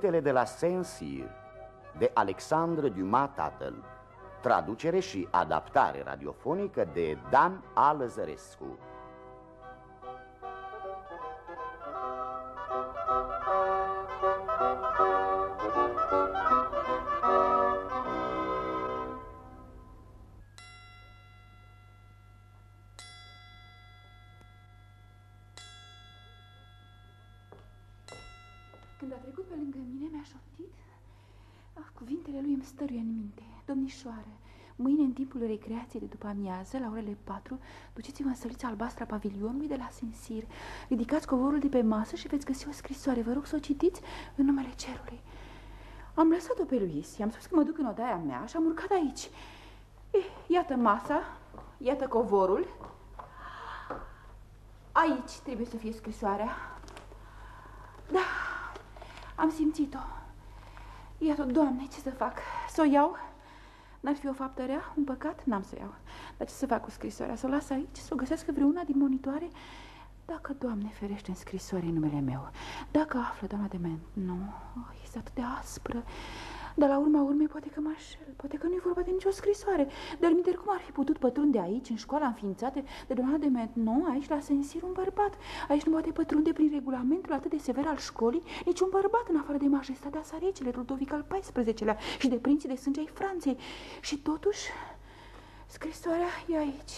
Fetele de la Saint-Cyr, de Alexandre Dumas tatăl, traducere și adaptare radiofonică de Dan Alăzărescu. Stăruie în minte. Domnișoară, mâine în timpul recreației de după amiază, la orele 4 Duceți-vă în sălița albastră a pavilionului de la Sensir Ridicați covorul de pe masă și veți găsi o scrisoare. Vă rog să o citiți în numele cerului. Am lăsat-o pe Luis. I-am spus că mă duc în odaia mea și am urcat aici. Eh, Iată masa, iată covorul. Aici trebuie să fie scrisoarea. Da, am simțit-o. Iată, Doamne, ce să fac? Să o iau? N-ar fi o faptă rea? Un păcat? N-am să iau. Dar ce să fac cu scrisoarea? Să o las aici? Să o găsească vreuna din monitoare? Dacă, Doamne, ferește în scrisoare în numele meu, dacă află, doamna de men, nu, oh, este atât de aspră, dar la urma urmei poate că mă așel, poate că nu-i vorba de nicio scrisoare. Dar minte, cum ar fi putut pătrunde aici, în școala înființată de doamna de Ment? Nu, aici la Sensir un bărbat. Aici nu poate pătrunde prin regulamentul atât de sever al școlii niciun bărbat în afară de majestatea sa regele, Ludovic al XIV-lea și de prinții de sânge ai Franței. Și totuși, scrisoarea e aici.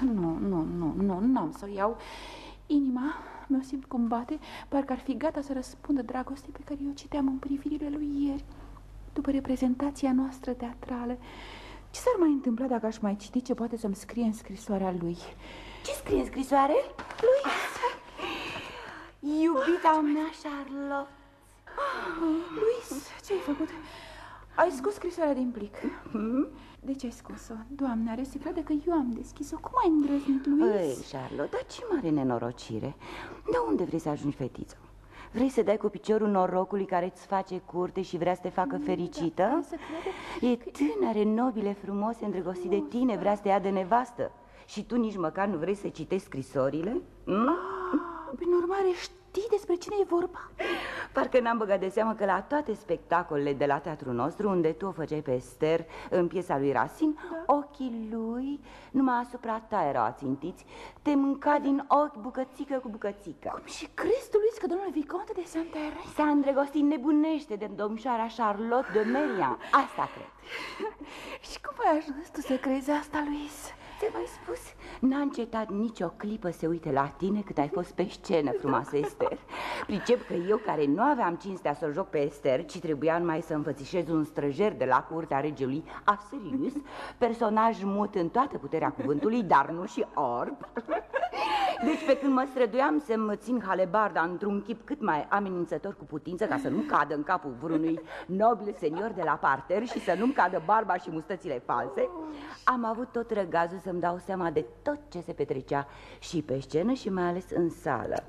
Nu, nu, nu, nu, n-am să o iau. Inima meu simt cum bate, parcă ar fi gata să răspundă dragostei pe care eu citeam în privirile lui ieri, după reprezentația noastră teatrală. Ce s-ar mai întâmpla dacă aș mai citi ce poate să-mi scrie în scrisoarea lui? Ce scrie în scrisoare? Lui? Iubita mea, Charlotte. Luis, ce ai făcut? Ai scos scrisoarea din plic. Hmm? De ce ai scos-o? Doamne, are să crede că eu am deschis-o. Cum ai îndrăznit, Luis? Ei, Charlotte, dar ce mare nenorocire. De unde vrei să ajungi, fetiță? Vrei să dai cu piciorul norocului care îți face curte și vrea să te facă Da, fericită? să crede E tânăre, nobile, frumoase, îndrăgostit de tine, vrea să te ia de nevastă Și tu nici măcar nu vrei să citești scrisorile? Mm? Ah, Prin urmare, știi despre cine e vorba? Parcă n-am băgat de seamă că la toate spectacolele de la teatrul nostru Unde tu o făceai pe Esther în piesa lui Racine Da. Ochii lui numai asupra ta erau ațintiți Te mânca din ochi bucățică cu bucățică Și crezi tu, Luis, că domnul Viconte de Santerre S-a îndrăgostit nebunește de domnișoara Charlotte de Merian Asta cred Și cum ai ajuns tu să crezi asta, Luis? Ți-am mai spus, n-a încetat nicio clipă să uite la tine cât ai fost pe scenă, frumoasă Ester Pricep că eu, care nu aveam cinstea să-l joc pe Ester, ci trebuia numai să înfățișez un străjer de la curtea regelui Asirius Personaj mut în toată puterea cuvântului, dar nu și orb Deci pe când mă străduiam să-mi țin halebarda într-un chip cât mai amenințător cu putință Ca să nu cadă în capul vreunui nobil senior de la parter Și să nu-mi cadă barba și mustățile false Am avut tot răgazul să-mi dau seama de tot ce se petrecea Și pe scenă și mai ales în sală.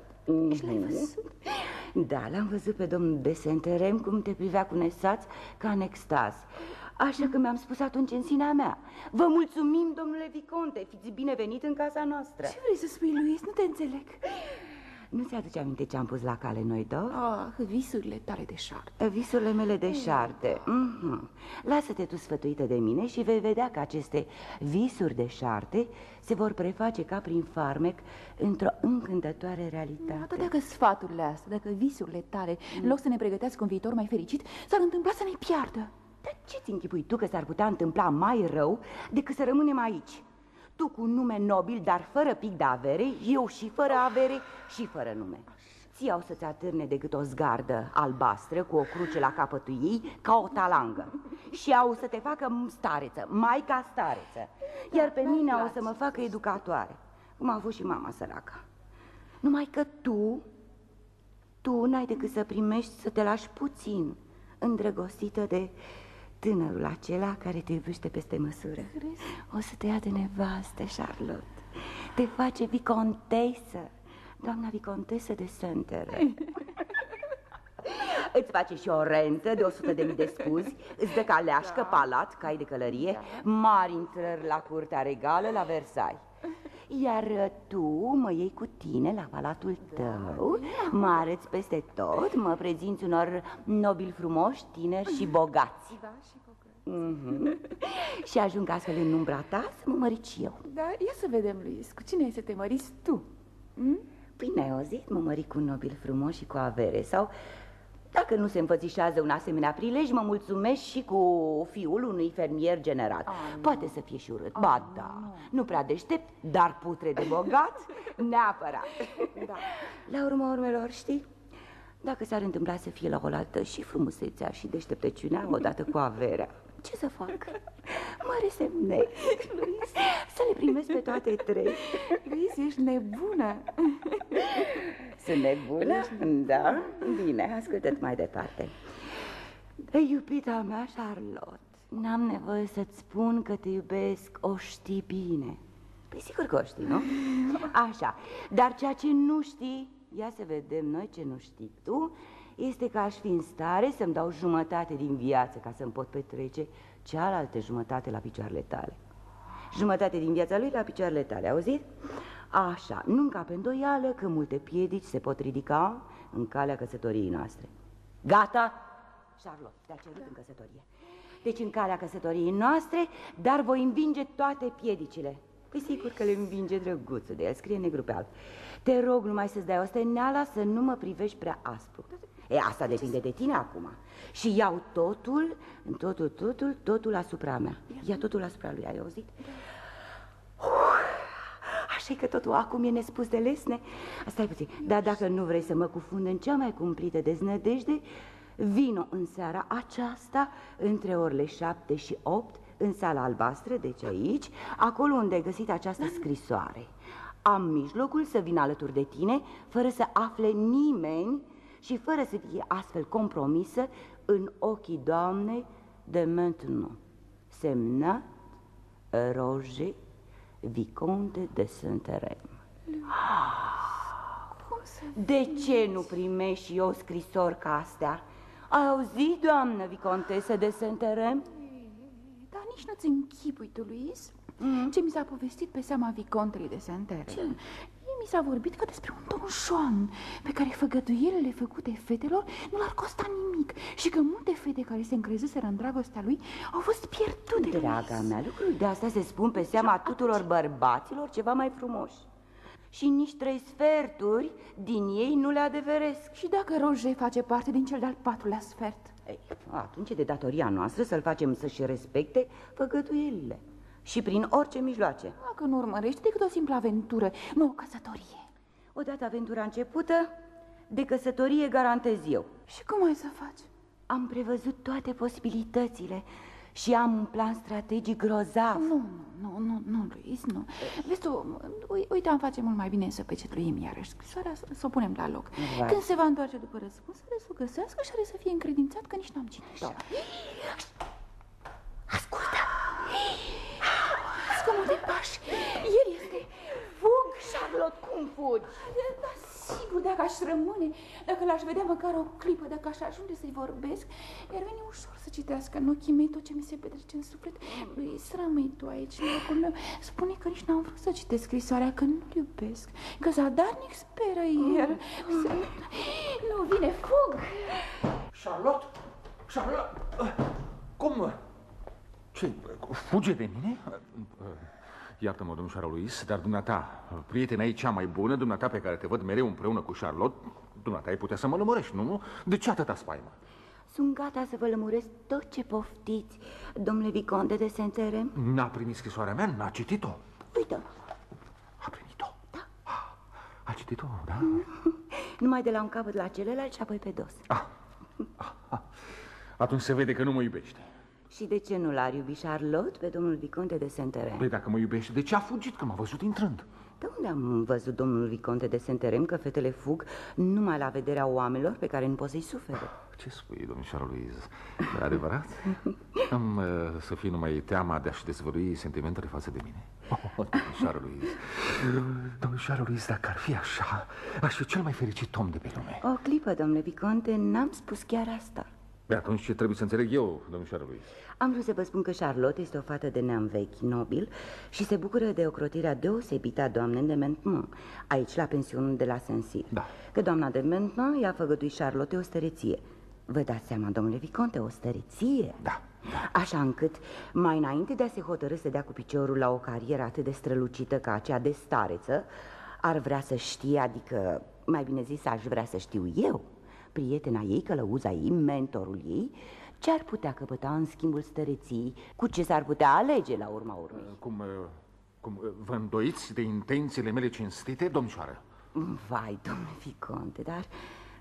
Și l-ai văzut? Da, l-am văzut pe domnul de Senterem cum te privea cu nesaț ca în extaz Așa că mi-am spus atunci în sinea mea. Vă mulțumim, domnule Viconte, fiți binevenit în casa noastră. Ce vrei să spui, Luis? Nu te înțeleg. Nu ți aduce aminte ce am pus la cale noi două? Ah, visurile tale de șarte. Visurile mele de șarte. Mm -hmm. Lasă-te tu sfătuită de mine și vei vedea că aceste visuri de șarte Se vor preface ca prin farmec într-o încântătoare realitate. Atât dacă sfaturile astea, dacă visurile tale, în loc să ne pregătească un viitor mai fericit, s-ar întâmpla să ne piardă Dar ce-ți închipui tu că s-ar putea întâmpla mai rău decât să rămânem aici? Tu cu un nume nobil, dar fără pic de avere, eu și fără avere și fără nume. Ție au să-ți atârne decât o zgardă albastră cu o cruce la capătul ei ca o talangă. Și au să te facă stareță, mai ca stareță. Iar pe mine au să mă facă educatoare Cum a fost și mama săraca Numai că tu, tu n-ai decât să primești să te lași puțin Îndrăgostită de tânărul acela care te iubește peste măsură. O să te ia de nevastă, Charlotte. Te face vicontesă. Doamna vicontesă de Santere Îți face și o rentă de 100 de mii de scuzi. Îți dă caleașcă, palat, cai de călărie. Mari intrări la curtea regală la Versailles Iar uh, tu mă iei cu tine la palatul tău Mă arăți peste tot Mă prezinți unor nobili frumoși, tineri și bogați Da, și bogați. mm -hmm. Și ajung astfel în umbra ta să mă mărici eu Da, ia să vedem, Luis, cu cine ai să te măriți tu? Hm? Păi n-ai auzit, mă mări cu un nobil frumos și cu avere Sau, dacă nu se înfățișează un asemenea prilej Mă mulțumesc și cu fiul unui fermier generat Ah, Poate să fie și urât, ba da nu. nu prea deștept, dar putre de bogat Neapărat Da. La urma urmelor, știi? Dacă s-ar întâmpla să fie la oaltă și frumusețea și deșteptăciunea odată cu averea Ce să fac? Mă resemnez Să le primesc pe toate trei Luis, ești nebună. Sunt nebună? Da? Bine, ascultă mai departe Iubita mea, Charlotte N-am nevoie să-ți spun că te iubesc, o știi bine Păi sigur că o știi, nu? Așa, dar ceea ce nu știi, ia să vedem noi ce nu știi tu Este că aș fi în stare să-mi dau jumătate din viață ca să-mi pot petrece cealaltă jumătate la picioarele tale Jumătate din viața lui la picioarele tale, auzit? Așa, nu încape îndoială că multe piedici se pot ridica în calea căsătoriei noastre. Gata? Charlotte, te-a cerut în căsătorie. Deci în calea căsătoriei noastre, dar voi învinge toate piedicile. Păi sigur că le învinge drăguțul de el, scrie negru pe alb. Te rog numai să-ți dai osteneala să nu mă privești prea aspru. E, asta depinde de tine acum. Și iau totul, totul, totul, totul asupra mea. Ia totul asupra lui, ai auzit? Așa că totul acum e nespus de lesne. Stai puțin, dar dacă nu vrei să mă cufund în cea mai cumplită deznădejde Vino în seara aceasta între orele șapte și opt În sala albastră, deci aici Acolo unde ai găsit această scrisoare. Am mijlocul să vin alături de tine Fără să afle nimeni Și fără să fie astfel compromisă În ochii doamnei de maintenant Semnat Roger Viconte de Saint-Rem Cum să... De ce nu primești și eu scrisori ca astea? Ai auzit, doamnă Vicontesă de Saint-Rem? Dar nici nu-ți închipui tu, Luis, ce mi s-a povestit pe seama Vicontului de Santere. Ce? Mi s-a vorbit ca despre un Don Juan pe care făgăduielile făcute fetelor nu l-ar costa nimic și că multe fete care se încrezuseră în dragostea lui au fost pierdute. Draga mea, lucruri de astea se spun pe seama tuturor bărbaților ceva mai frumoși. Și nici trei sferturi din ei nu le adeveresc. Și dacă Roger face parte din cel de-al patrulea sfert? Ei, atunci e de datoria noastră să-l facem să-și respecte făgăduielile. Și prin orice mijloace. Dacă nu urmărești decât o simplă aventură, nu o căsătorie. Odată aventura începută, de căsătorie garantez eu. Și cum ai să faci? Am prevăzut toate posibilitățile și am un plan strategic grozav. Nu, nu, nu, nu, Luis, nu. Vezi tu, ui- uite, am face mult mai bine să pecetluim iarăși scrisoarea, să, să o punem la loc. Vai. Când se va întoarce după răspuns, să o găsească și are să fie încredințat că nici n-am citit-o. Ascultă! Scămute pași, el este... Fug, Charlotte, cum fugi? Da, sigur, dacă aș rămâne, dacă l-aș vedea măcar o clipă, dacă aș ajunge să-i vorbesc, iar veni ușor să citească în ochii mei tot ce mi se petrece în suflet. Luis, rămâi tu aici, în locul meu. Spune că nici n-am vrut să citesc scrisoarea, că nu-l iubesc, că zadarnic speră el. Să... Nu vine, fug! Charlotte? Charlotte? Cum? Ce? Fuge de mine? Iartă-mă, domnul Luis, dar dumneata, prietena ei cea mai bună, dumneata pe care te văd mereu împreună cu Charlotte, dumneata ai putea să mă lămurești, nu? De ce atâta spaimă? Sunt gata să vă lămuresc tot ce poftiți, domnule Viconte de Saint-Rem. N-a primit scrisoarea mea, n-a citit-o. Uite, A primit-o? Da. A citit-o, da? numai de la un capăt la celălalt și apoi pe dos. Ah. Ah, ah. Atunci se vede că nu mă iubește. Și de ce nu l-ar iubi Charlotte pe domnul Viconte de Saint-Rem? Păi dacă mă iubește, de ce a fugit că m-a văzut intrând? De unde am văzut domnul Viconte de Saint-Rem că fetele fug numai la vederea oamenilor pe care nu pot să-i sufere? Ce spui, domnișoară Luiz? E adevărat? Am uh, să fie numai teama de a-și dezvălui sentimentele față de mine? Oh, domnișoară Luiz, domnișoară Luiz, dacă ar fi așa, aș fi cel mai fericit om de pe lume. O clipă, domnule Viconte, n-am spus chiar asta. Pe atunci ce trebuie să înțeleg eu, domnișoară lui? Am vrut să vă spun că Charlotte este o fată de neam vechi, nobil și se bucură de ocrotirea deosebită a doamnei de Maintenon, aici la pensionul de la Saint-Cyr. Da. Că doamna de Maintenon i-a făgăduit Charlotte o stăreție. Vă dați seama, domnule Viconte, o stăreție? Da. Așa încât, mai înainte de a se hotărâ să dea cu piciorul la o carieră atât de strălucită ca aceea de stareță, ar vrea să știe, adică, mai bine zis, aș vrea să știu eu, prietena ei, călăuza ei, mentorul ei, ce ar putea căpăta în schimbul stăreții, cu ce s-ar putea alege la urma urmei. Cum, uh, cum uh, vă îndoiți de intențiile mele cinstite, domnișoară? Vai, domnule Viconte, dar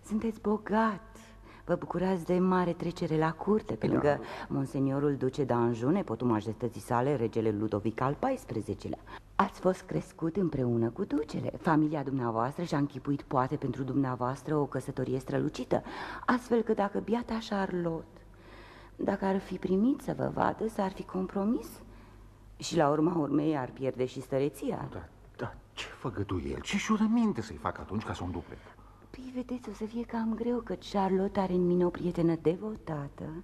sunteți bogat. Vă bucurați de mare trecere la curte, pe lângă monseniorul duce d'Anjou, nepotul majestății sale, regele Ludovic al XIV-lea. Ați fost crescut împreună cu ducele. Familia dumneavoastră și-a închipuit poate pentru dumneavoastră o căsătorie strălucită, astfel că dacă biata Charlotte, dacă ar fi primit să vă vadă, s-ar fi compromis și la urma urmei ar pierde și stăreția. Da, da, ce făgăduie el? Ce jurăminte să-i fac atunci ca să o înduple? Păi, vedeți, o să fie cam greu că Charlotte are în mine o prietenă devotată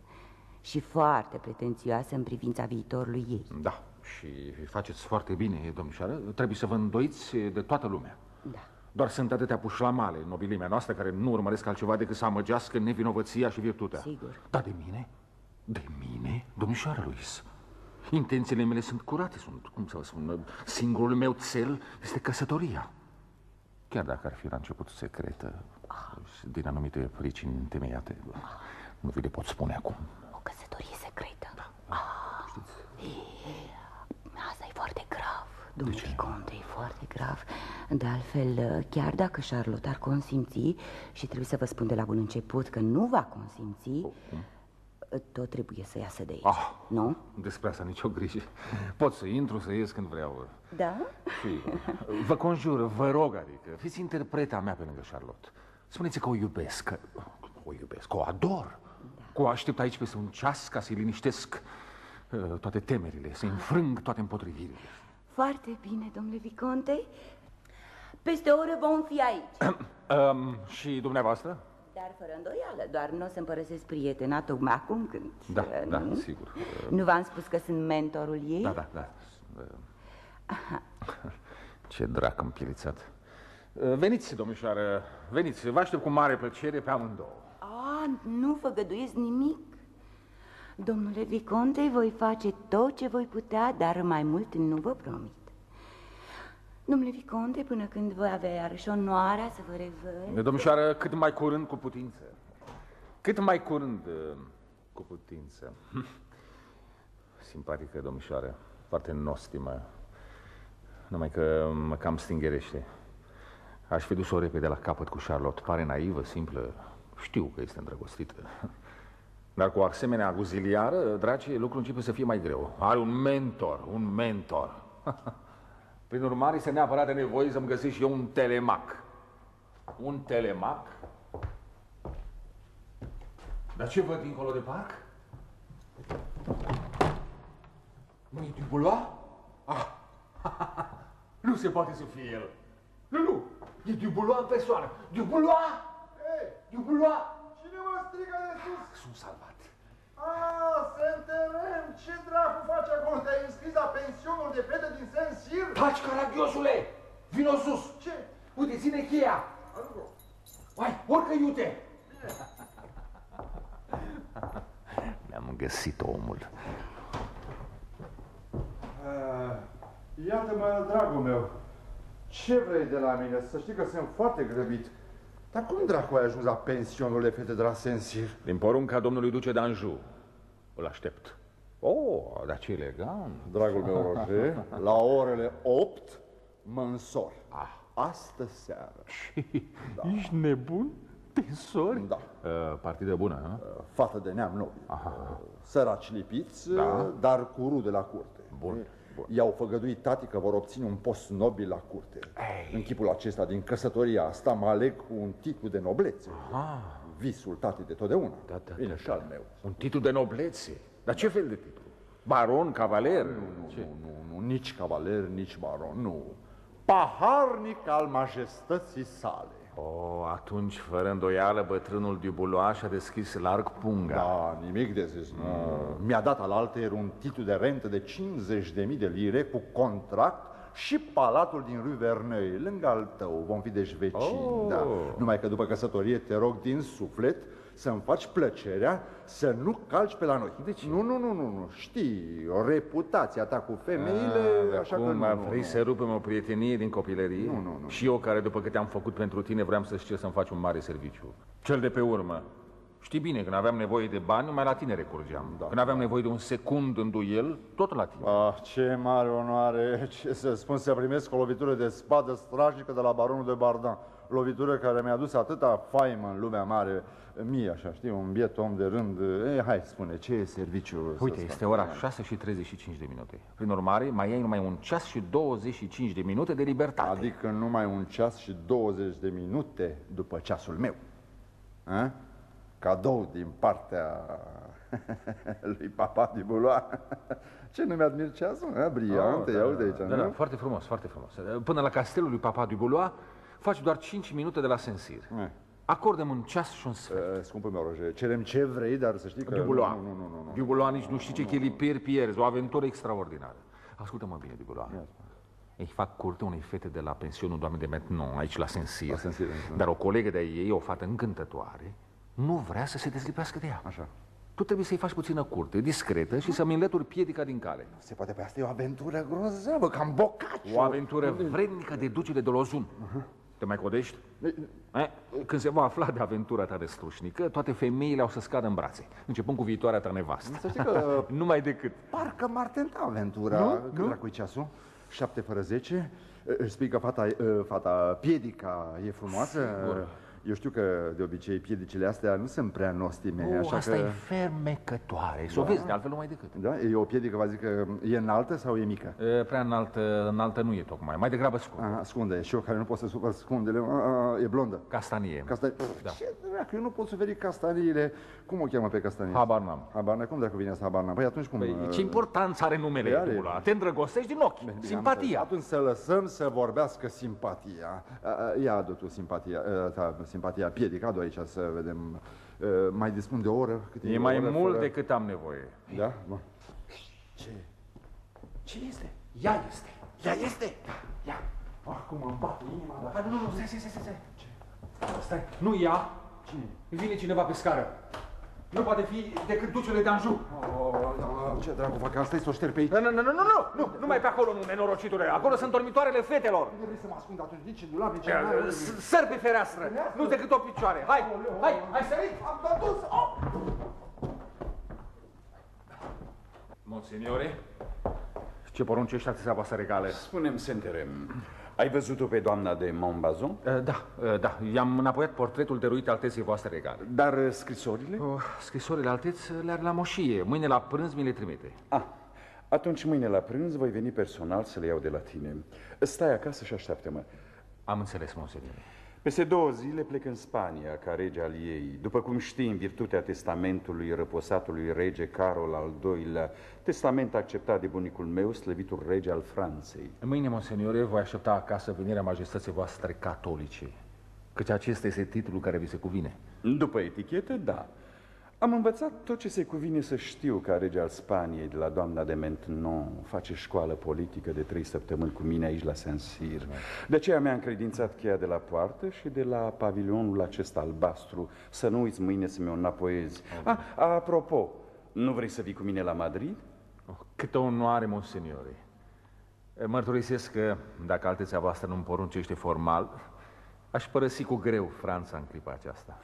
și foarte pretențioasă în privința viitorului ei. Da, și faceți foarte bine, domnișoară. Trebuie să vă îndoiți de toată lumea. Da. Doar sunt atâtea pușlamale în nobilimea noastră care nu urmăresc altceva decât să amăgească nevinovăția și virtutea. Sigur. Dar de mine? De mine, domnișoară Luis? Intențiile mele sunt curate, sunt, cum să vă spun, singurul meu cel este căsătoria. Chiar dacă ar fi la început secretă și din anumite pricini întemeiate, nu vi le pot spune acum. O căsătorie secretă. Da. Asta e foarte grav. Domnule Conte, e foarte grav. De altfel, chiar dacă Charlotte ar consimți, și trebuie să vă spun de la bun început că nu va consimți, tot trebuie să iasă de aici, Ah. nu? Despre asta nicio grijă. Pot să intru, să ies când vreau. Da? Sigur. Vă conjur, vă rog, adică, fiți interpreta mea pe lângă Charlotte. Spuneți că o iubesc, că o iubesc, că o ador. Că o aștept aici peste un ceas ca să-i liniștesc uh, toate temerile, să-i înfrâng toate împotrivirile. Foarte bine, domnule Viconte. Peste o oră vom fi aici. Um, și dumneavoastră? Dar fără îndoială, doar nu o să împărăsesc prietena tocmai acum când... Da, uh, da, nu? sigur. Nu v-am spus că sunt mentorul ei? Da, da, da. Ce drac împilițat. Uh, Veniți, domnișoară, veniți. Vă aștept cu mare plăcere pe amândouă. A, nu făgăduiesc nimic. Domnule Viconte, voi face tot ce voi putea, dar mai mult nu vă promit. Domnule Viconte, până când voi avea iarăși onoarea să vă revăd... Domnișoară, cât mai curând cu putință. Cât mai curând uh, cu putință. Simpatică, domnișoară, foarte nostimă. Numai că mă cam stingerește. Aș fi dus-o repede la capăt cu Charlotte. Pare naivă, simplă. Știu că este îndrăgostită. Dar cu o asemenea aguziliară, dragi, lucrul începe să fie mai greu. Are un mentor, un mentor. Prin urmare, este neapărat de nevoie să-mi găsesc și eu un telemac. Un telemac? Dar ce văd dincolo de parc? Nu e Dubulois? Ah, nu se poate să fie el. Nu, nu, e Dubulois în persoană. Dubulois! Ei, Dubulois! cine mă strigă de sus? Sunt salvat. Ah, Senterem, ce dracu faci acolo? Te-ai înscris la pensionul de fete din Saint-Cyr? Taci, caragiosule! Vino sus! Ce? Uite, ține cheia! Aruncă. Hai, urcă iute! Mi-am găsit omul. Ah, Iată-mă, dragul meu, ce vrei de la mine? Să știi că sunt foarte grăbit. Dar cum dracu ai ajuns la pensionul de fete de la Saint-Cyr? Din porunca domnului duce d'Anjou. Îl aștept. Oh, dar ce elegant. Dragul meu, Roger, la orele 8 mă însor. Ah. Astă seară. Da. Ești nebun? Tensori? Da. Uh, partidă bună, nu? Fată de neam nobil. Aha. Săraci lipiți, Da. dar cu rude la curte. Bun, bun. I-au făgăduit tati că vor obține un post nobil la curte. Ei. În chipul acesta, din căsătoria asta, mă aleg cu un titlu de noblețe. Ah, Visul tati de totdeauna. Da, da, Bine, da, și al meu. un titlu de noblețe. Dar ce fel de titlu? Baron, cavaler? Nu, nu, nu, nu, nici cavaler, nici baron, nu. Paharnic al majestății sale. O, atunci, fără îndoială, bătrânul Dubulois a deschis larg punga. Da, nimic de zis. Nu. Mi-a dat alaltă un titlu de rentă de 50.000 de lire cu contract și palatul din Rue Verneuil, lângă al tău. Vom fi deci vecini, Oh. da. Numai că după căsătorie te rog din suflet să-mi faci plăcerea să nu calci pe la noi. De ce? Nu, nu, nu, nu, nu. Știi, o reputația ta cu femeile, Ah, așa că acum nu, nu, vrei nu. să rupem o prietenie din copilărie? Nu, nu, nu. Și eu care după câte am făcut pentru tine vreau să știu să-mi faci un mare serviciu. Cel de pe urmă. Știi bine, când aveam nevoie de bani, mai la tine recurgeam. Da. Când aveam nevoie de un secund în duel, tot la tine. Ah, ce mare onoare, ce să spun, să primesc o lovitură de spadă strașnică de la baronul de Bardan. Lovitură care mi-a dus atâta faimă în lumea mare, mie așa, știi, un biet om de rând. E, hai, spune, ce e serviciul? să-ți Uite, fac? este ora 6 și 35 de minute. Prin urmare, mai ai numai un ceas și 25 de minute de libertate. Adică numai un ceas și 20 de minute după ceasul meu. A? Cadou din partea lui Papa de Buloa. Ce nu mi-admir ceasul? A? Briant, Oh, ia uite aici, da, nu? da, foarte frumos, foarte frumos. Până la castelul lui Papa Dubulois faci doar 5 minute de la Sensir. Eh. Acordăm un ceas și un sfert. Uh, Scumpul meu, Roger, cerem ce vrei, dar să știi că... Dubulois. Nu, nu, nu, nu, nu. Dubulois nici nu știi ce chelipiri pierzi, o aventură extraordinară. Ascultă-mă bine, Dubulois. Îi fac curte unei fete de la pensionul doamnei de Metnon, aici la Sensir. La Saint-Cyr, da. Dar o colegă de ei, o fată încântătoare, nu vrea să se dezlipească de ea. Așa. Tu trebuie să-i faci puțină curte, discretă și să-mi înlături piedica din cale. Se poate pe asta e o aventură grozavă, cam bocaci. O aventură vrednică de ducele de lozun. Te mai codești? Eh? Când se va afla de aventura ta de strușnică, toate femeile au să scadă în brațe, începând cu viitoarea ta nevastă. Să știi că Numai decât. parcă m-ar tenta aventura. Nu? Cât Nu? dracu ceasul? Șapte fără zece. Își spui că fata, e- fata piedica e frumoasă. Eu știu că de obicei piedicile astea nu sunt prea nostime, Oh, așa asta că... e fermecătoare. Să o vezi, de altfel numai decât. Da? E o piedică, vă zic că e înaltă sau e mică? E, Prea înaltă, înaltă nu e tocmai, mai degrabă scurt. Aha, scunde. Și eu care nu pot să supăr scundele, a, a, e blondă. Castanie. Casta... Da. Ce dracu, eu nu pot suferi castaniile. Cum o cheamă pe castanie? Habar n-am. Habar n-am. Cum dracu vine asta habar n-am? Păi atunci cum? Păi, uh, ce importanță are numele Păi are. Ula? Te îndrăgostești din ochi, bine, simpatia. Atunci să lăsăm să vorbească simpatia. A, a, Ia adu tu simpatia, a, ta, simpatia piedică, adu aici să vedem. A, Mai dispun de o oră? Cât E o mai oră mult fără- decât am nevoie. Da? Bun. Ce? Ce este? Ea este. Ea este. Ea. Ah, cum îmi bate inima. Dar... Nu, nu, nu, stai, stai, stai, stai. Ce? Stai, nu ea. Cine? Vine cineva pe scară. Nu poate fi decât ducele de Anjou. Oh, ce dracu fac asta? Să o șterg pe aici? Nu, nu, nu, nu, nu, nu, nu, numai pe acolo, nu, nenorocitule. Acolo sunt dormitoarele fetelor. Nu vrei să mă ascund atunci nici în dulap, nici Ia, în s- Săr pe fereastră, nu decât o picioare. Hai, hai, hai sărit. Am dat dus! Oh! Monsignore, ce poruncești atâția voastră regale? Spunem, Senterem, ai văzut-o pe doamna de Montbazon? Uh, Da, uh, da, i-am înapoiat portretul dăruit alteței voastre regale. Dar uh, scrisorile? Oh, scrisorile alteți le are la moșie. Mâine la prânz mi le trimite. Ah, atunci mâine la prânz voi veni personal să le iau de la tine. Stai acasă și așteaptă-mă. Am înțeles, monseniore. Peste două zile plec în Spania, ca rege al ei. După cum știi, în virtutea testamentului răposatului rege Carol al II-lea, testament acceptat de bunicul meu, slăvitul rege al Franței. Mâine, monseniore, voi aștepta acasă venirea majestății voastre catolice. Căci acesta este titlul care vi se cuvine. După etichetă, da. Am învățat tot ce se cuvine să știu ca rege al Spaniei de la doamna de Maintenon. Face școală politică de trei săptămâni cu mine aici la Saint-Cyr. De aceea mi-a încredințat cheia de la poartă și de la pavilionul acesta albastru. Să nu uiți mâine să mi-o înapoiezi. Ah, apropo, nu vrei să vii cu mine la Madrid? Oh, câtă onoare, monseniore. Mărturisesc că, dacă alteția voastră nu-mi poruncește formal, aș părăsi cu greu Franța în clipa aceasta.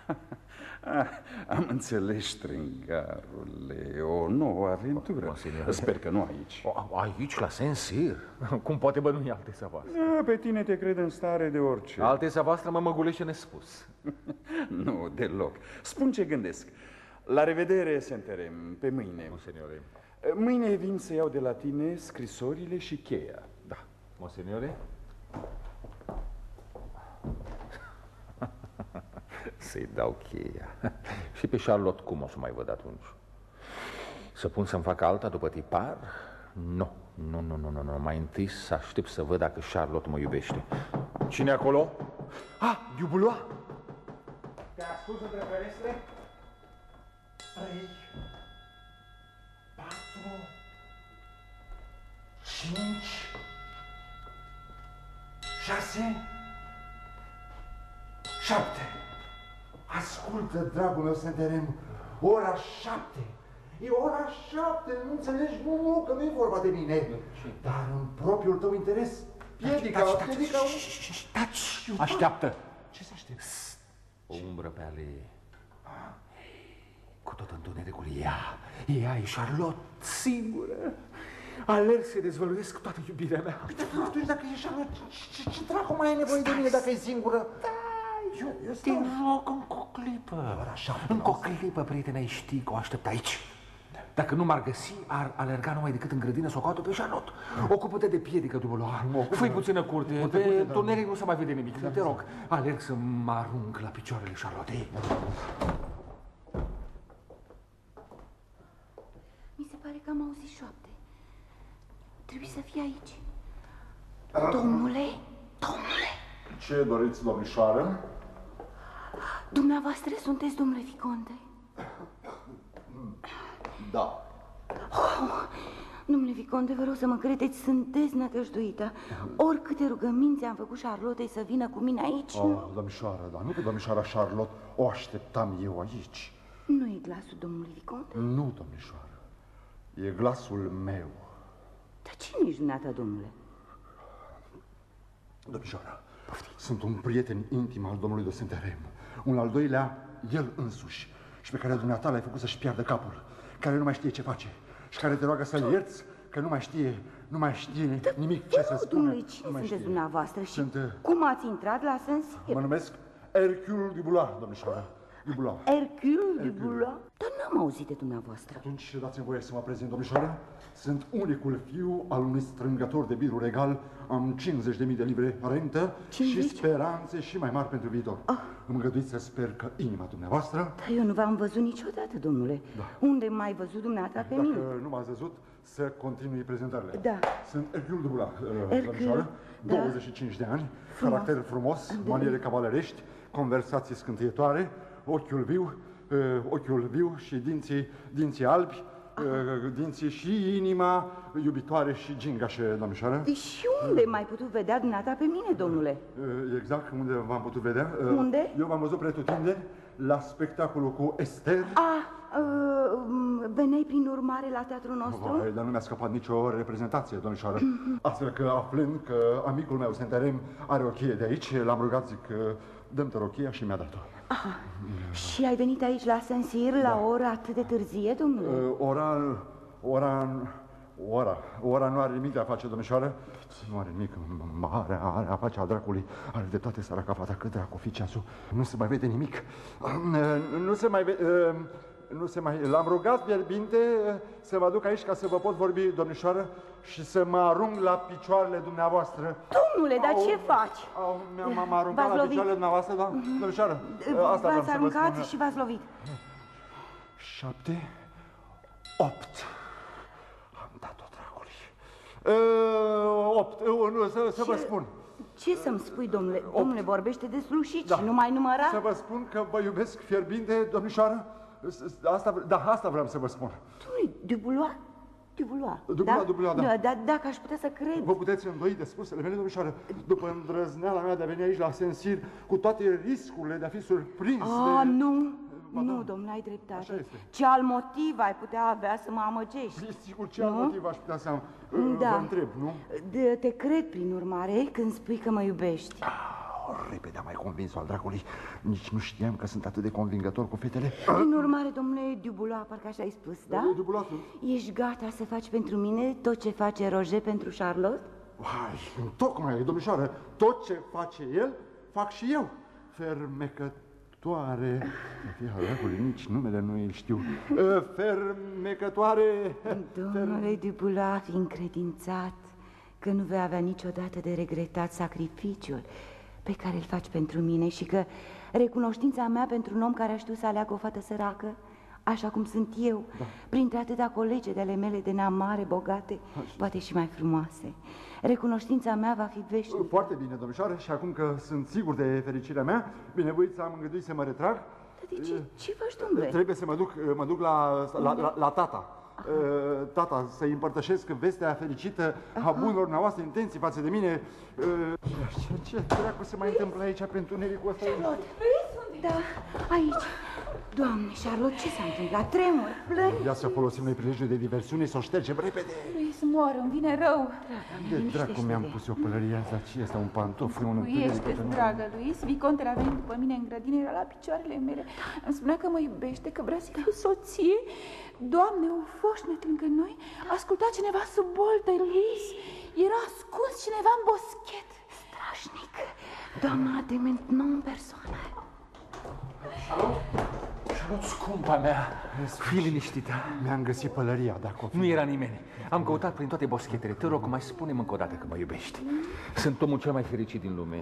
Ah, am înțeles, strângarule, o nouă aventură. Consiliere. Sper că nu aici. O, aici, la Saint-Cyr? Cum poate bănui alteția voastră? Ah, Pe tine te cred în stare de orice. Alteția voastră mă măgulește nespus. Nu, deloc. Spun ce gândesc. La revedere, Senterem, pe mâine. Monseniore. Mâine vin să iau de la tine scrisorile și cheia. Da. Monseniore? Să-i dau cheia. Și pe Charlotte cum o să mai văd atunci? Să pun să-mi fac alta după tipar? Nu, nu, nu, nu, nu, nu. Mai întâi să aștept să văd dacă Charlotte mă iubește. Cine acolo? Ah, Dubulois! Te ascult între ferestre? Trei, patru, cinci, șase, șapte. Ascultă, dragul meu, Senterem, ora șapte. E ora șapte, nu înțelegi? Nu, nu, că nu e vorba de mine. Dar în propriul tău interes, piedica, Taci, taci, piedica... taci, taci, Așteaptă. Ce să aștept? O umbră pe alee. Cu tot întunericul ea, ea e Charlotte, singură. Alerg să dezvăluiesc toată iubirea mea. Atunci dacă e Charlotte, ce, ce dracu mai ai nevoie de mine dacă e singură? Eu, eu Te stau... rog, încă o clipă. Ora șapte, Încă o clipă, prietene, ai ști că o aștept aici. Dacă nu m-ar găsi, ar alerga numai decât în grădină să o caute pe Charlotte. Ocupă-te de piedică, Dubuloar. Făi puțină curte, Curte, pe curte, da. tuneric nu se mai vede nimic. Te rog, alerg să mă arunc la picioarele Charlottei. Mi se pare că am auzit șoapte. Trebuie să fie aici. Domnule, domnule, Ce doriți, domnișoară? Dumneavoastră sunteți domnule Viconte. Da. Domnule Viconte, vă rog să mă credeți, sunt deznădăjduită. Oricâte rugăminți am făcut Charlottei să vină cu mine aici, Oh, domnișoară, dar nu pe domnișoara Charlotte, o așteptam eu aici. nu e glasul domnului Viconte. Nu, domnișoară, e glasul meu. Dar cine ești dumneata, domnule? Domnișoară, sunt un prieten intim al domnului de Senterem. Un al doilea, el însuși, și pe care dumneata l-ai făcut să-și piardă capul, care nu mai știe ce face și care te roagă să-l ierți, că nu mai știe, nu mai știe nimic ce Vă să rog, spună. domnule, Nu cine mai sunteți știe. dumneavoastră și Sunt, uh, cum ați intrat la Saint-Cyr? Mă numesc Hercule Dubular, domnișoară. Dubular. Hercule de Boulon? Dar n-am auzit de dumneavoastră. Atunci dați-mi voie să mă prezint, domnișoară. Sunt unicul fiu al unui strângător de birul regal. Am 50.000 de livre rentă 50? și speranțe și mai mari pentru viitor. Ah. Îmi îngăduiți să sper că inima dumneavoastră, Dar eu nu v-am văzut niciodată, domnule. Unde m-ai văzut dumneata pe mine? dacă nu m-ați văzut, să continui prezentările. Da. Sunt Hercule Dubular, Hercule, domnișoară, da. 25 de ani, caracter frumos, maniere cavalerești, conversații scânteietoare, ochiul viu, uh, ochiul viu și dinții, dinții albi, uh, dinții și inima iubitoare și gingașe, domnișoară. Și unde m-ai putut vedea dumneata pe mine, domnule? Uh, Exact unde v-am putut vedea. Uh, Unde? Eu v-am văzut pretutindeni la spectacolul cu Esther. A, uh, veneai prin urmare la teatrul nostru? Vai, dar nu mi-a scăpat nicio reprezentație, domnișoară. Astfel că aflând că amicul meu, Senterem, are o cheie de aici, l-am rugat, zic, dăm te rochia și mi-a dat-o. Și ai venit aici la Saint-Cyr la o oră atât de târzie, domnule? Uh, Ora, ora, ora, ora nu are nimic de a face, domnișoară. Nu are nimic, m- are, are a face a dracului, are de toate săraca fata, cât dracu fi ceasul. Nu se mai vede nimic. Uh, Nu se mai vede... uh, Nu se mai... L-am rugat fierbinte uh, să mă duc aici ca să vă pot vorbi, domnișoară, și să mă arunc la picioarele dumneavoastră. Domnule, dar ce faci? Au, mi-am m-am aruncat V-ați la lovit? picioarele dumneavoastră, da? Domnișoară, uh, asta vreau V-ați să vă aruncat spun. și v-ați lovit. Șapte, opt. Am dat-o dracului. Uh, opt, uh, nu, să, să vă spun. Ce să-mi spui, domnule? Domnule, vorbește de slușit Da. și nu mai număra? Să vă spun că vă iubesc fierbinte, domnișoară. S- s- Asta, da, asta vreau să vă spun. Domnule, Dubuloa? Dubuloa, Dubuloa, da? Dubuloa, da. da. da dacă aș putea să cred. Vă puteți îndoi de spusele mele, domnișoară, după îndrăzneala mea de a veni aici la Sensir, cu toate riscurile de a fi surprins Ah, de... nu, Ba nu, da. domnule, ai Așa dreptate. este. Ce alt motiv ai putea avea să mă amăgești? Sigur, ce alt Nu? motiv aș putea să am? Da. Vă întreb, nu? De, te cred, prin urmare, când spui că mă iubești. Oh, repede am mai convins-o al dracului. Nici nu știam că sunt atât de convingător cu fetele. Prin urmare, domnule Dubuloa, parcă așa ai spus, da? Dubulat. Ești gata să faci pentru mine tot ce face Roger pentru Charlotte? Hai, tocmai, domnișoară, tot ce face el, fac și eu. Fermecătoare. Fie al dracului, nici numele nu îl știu. Uh, Fermecătoare. Domnule Dubuloa, fi încredințat că nu vei avea niciodată de regretat sacrificiul pe care îl faci pentru mine și că recunoștința mea pentru un om care a știut să aleagă o fată săracă așa cum sunt eu, da. printre atâtea colege de ale mele de neam mare, bogate, așa. poate și mai frumoase. Recunoștința mea va fi veșnică. Foarte bine, domnișoară, și acum că sunt sigur de fericirea mea, binevoiți am îngăduit să mă retrag. Dar de ce, ce faci, domnule? Trebuie să mă duc, mă duc la, la, la, la tata. Uh, tata, să-i împărtășesc vestea fericită a bunilor noastre intenții față de mine. Uh, ce, ce dracu se mai întâmplă aici pe întunericul ăsta? Charlotte, da, aici. Doamne, Charlotte, ce s-a întâmplat? Tremur, plângi? Ia să folosim noi prilejul de diversiune, să o ștergem repede. Luis, mor, îmi vine rău. De dracu mi-am pus eu pălăria asta, ce este un pantof, un întuneric. dragă, Luis. Vicontele a venit după mine în grădină, era la picioarele mele. Îmi spunea că mă iubește, că vrea să fiu soție. Doamne, un foșnet lângă noi. Asculta cineva sub boltă, Luis. Era ascuns cineva în boschet. Strașnic. Doamna Dement, nu în persoană. Salut! Salut, scumpa mea! Fii liniștită. Mi-am găsit pălăria, dacă Nu era nimeni. Am căutat prin toate boschetele. Te rog, mai spune-mi încă o dată că mă iubești. Sunt omul cel mai fericit din lume.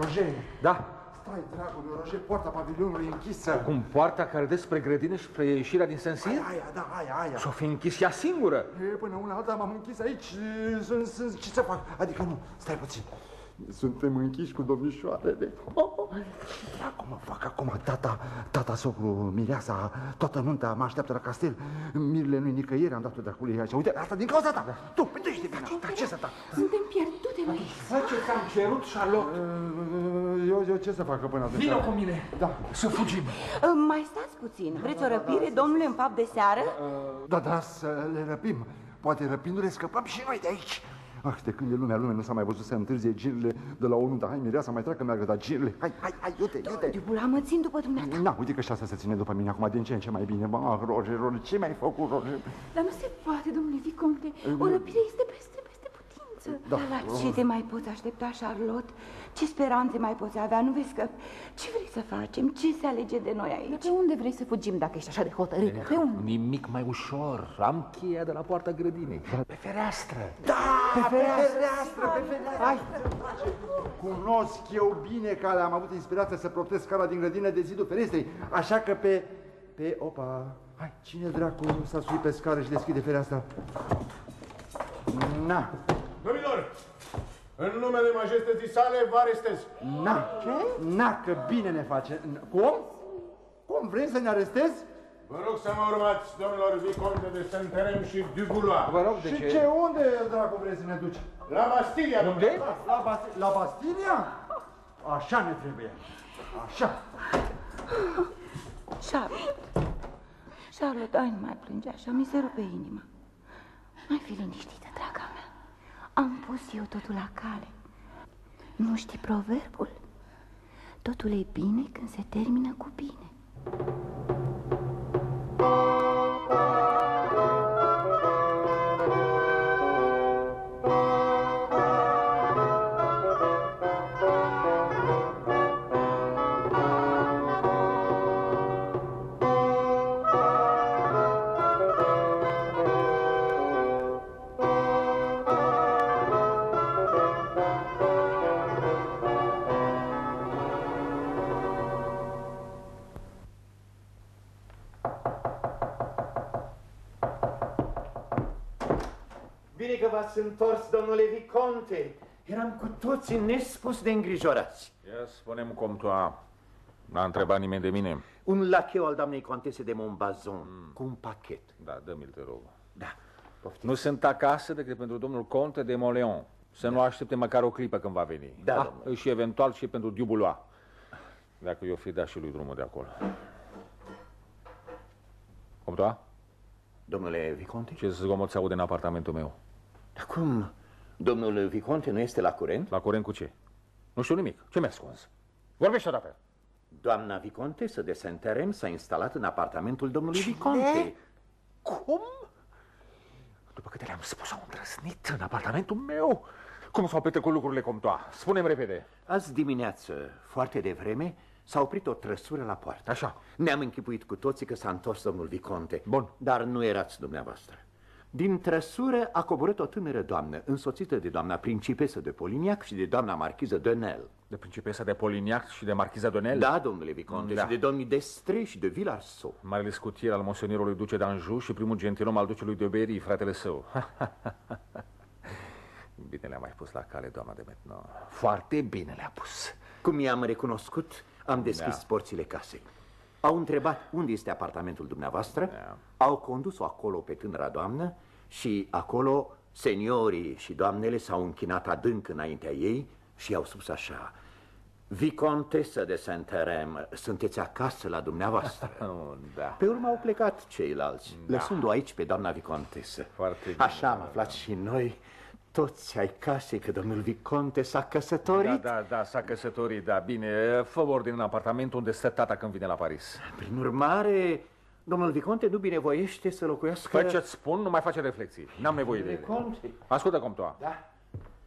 Roger. Da? Stai, dragul Roger, poarta pavilionului închisă. Cum poarta care dă spre grădină și spre ieșirea din Sensir? Aia, aia, da, aia, aia. Și-o fi închis ea singură. E, până una alta m-am închis aici. Sunt, sunt, ce să fac? Adică nu, stai puțin. Suntem închiși cu domnișoarele. Oh, oh. Acum mă fac acum, tata, tata, socru, mireasa, toată nunta mă așteaptă la castel. Mirile nu-i nicăieri, am dat-o de acolo aici. Uite, asta din cauza ta. Da. Tu, uite, ești vina. Da, ce să ta? Suntem pierdute, măi. Fă ce ți-am cerut, Charlotte. Uh, eu, eu ce să fac până atunci? Vino cu mine. Da. Să fugim. Uh, mai stați puțin. Vreți o răpire, domnule, în fapt de seară? Da, da, să le răpim. Poate răpindu-le scăpăm și noi de aici. Ah, de când e lumea lume, nu s-a mai văzut să întârzie girile de la ONU, dar hai, Mirea, să mai treacă meargă, dar girile, hai, hai, hai, iute, iute. Dubula, mă țin după dumneata. Na, uite că și asta se ține după mine acum, din ce în ce mai bine. Ah, Roger, Roger, ce mi-ai făcut, Roger? Dar nu se poate, domnule Viconte, o răpire este peste, peste putință. Da. Dar la ce te mai poți aștepta, Charlotte? Ce speranțe mai poți avea? Nu vezi că... Ce vrei să facem? Ce se alege de noi aici? Dar pe unde vrei să fugim dacă ești așa de hotărâtă? Pe unde? Nimic mai ușor. Am cheia de la poarta grădinei. Pe fereastră. Da, pe fereastră, pe fereastră. Hai. Cunosc eu bine calea. Am avut inspirația să proptez scara din grădină de zidul ferestrei. Așa că pe... Pe... Opa... Hai, cine dracu s-a suit pe scară și deschide fereastra? Na. Domnilor, în numele majestății sale vă arestez. Na, ce? Na, că bine ne face. Cum? Cum vrei să ne arestezi? Vă rog să mă urmați, domnilor Viconte de Santerem și Dubulois. Vă rog, de și ce? ce? Unde, dracu, vrei să ne duci? La Bastilia, Unde? La, Basti la Bastilia? Așa ne trebuie. Așa. Charlotte, Charlotte, ai nu mai plânge așa, mi se rupe inima. Mai fi liniștită, draga mea. Am pus eu totul la cale. Nu știi proverbul? Totul e bine când se termină cu bine. V-ați întors, domnule Viconte. Eram cu toții nespus de îngrijorați. Ia spunem cum tu a... N-a întrebat nimeni de mine. Un lacheu al doamnei contese de Montbazon, mm. cu un pachet. Da, dă-mi-l, te rog. Da, poftiți. Nu sunt acasă decât pentru domnul conte de Moleon. Să nu aștepte măcar o clipă când va veni. Da, ah, domnule. Și eventual și pentru Dubulois. Dacă eu fi dat și lui drumul de acolo. Cum tu? Domnule Viconte? Ce zgomot se aude în apartamentul meu? Dar cum? Domnul Viconte nu este la curent? La curent cu ce? Nu știu nimic. Ce mi-a ascuns? Vorbește odată. Doamna Vicontesă de Santarem s-a instalat în apartamentul domnului Viconte. Cum? După câte le-am spus, au îndrăznit în apartamentul meu. Cum s-au petrecut lucrurile, Comtoa? Spune-mi repede. Azi dimineață, foarte devreme, s-a oprit o trăsură la poartă. Așa. Ne-am închipuit cu toții că s-a întors domnul Viconte. Bun. Dar nu erați dumneavoastră. Din trăsură a coborât o tânără doamnă, însoțită de doamna principesă de Poliniac și de doamna marchiză de Nel. De principesa de Polignac și de marchiza Donel? Da, domnule Viconte, Da. și de domnii Destre și de Villarceau. Marele scutier al monsenierului duce d'Anjou și primul gentilom al ducelui de Berry, fratele său. bine le-a mai pus la cale, doamna de Metno. Foarte bine le-a pus. Cum i-am recunoscut, am deschis Da. porțile casei. Au întrebat unde este apartamentul dumneavoastră, Da. au condus-o acolo pe tânăra doamnă și acolo seniorii și doamnele s-au închinat adânc înaintea ei și i-au spus așa Vicontesă de Saint-Terem, sunteți acasă la dumneavoastră. Oh, da. Pe urmă au plecat ceilalți, Da. lăsându-o aici pe doamna Vicontesă. Foarte bine, Așa am da, aflat și noi, toți ai casei, că domnul Viconte s-a căsătorit. Da, da, da, s-a căsătorit, da, bine. Fă ordine în apartamentul unde stă tata când vine la Paris. Prin urmare, domnul Viconte nu binevoiește să locuiască... Fă ce-ți spun, nu mai face reflexii. N-am nevoie de ele. Viconte? Ascultă, Comtoa. Da.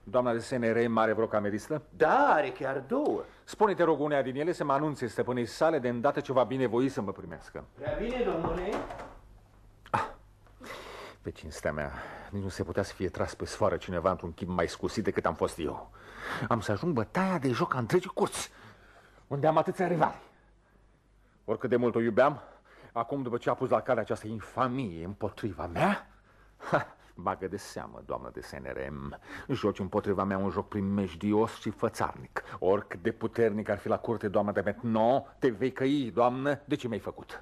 Doamna de SNR mare vreo cameristă? Da, are chiar două. Spune, te rog, unea din ele să mă anunțe stăpânei sale de îndată ce va binevoi să mă primească. Prea bine, domnule. Pe cinstea mea, nici nu se putea să fie tras pe sfoară cineva într-un chip mai scusit decât am fost eu. Am să ajung bătaia de joc a întregii curți, unde am atâția rivali. Oricât de mult o iubeam, acum după ce a pus la cale această infamie împotriva mea, ha, bagă de seamă, doamnă de SNRM, joci împotriva mea un joc primejdios și fățarnic. Oricât de puternic ar fi la curte, doamnă de Metno, te vei căi, doamnă, de ce mi-ai făcut?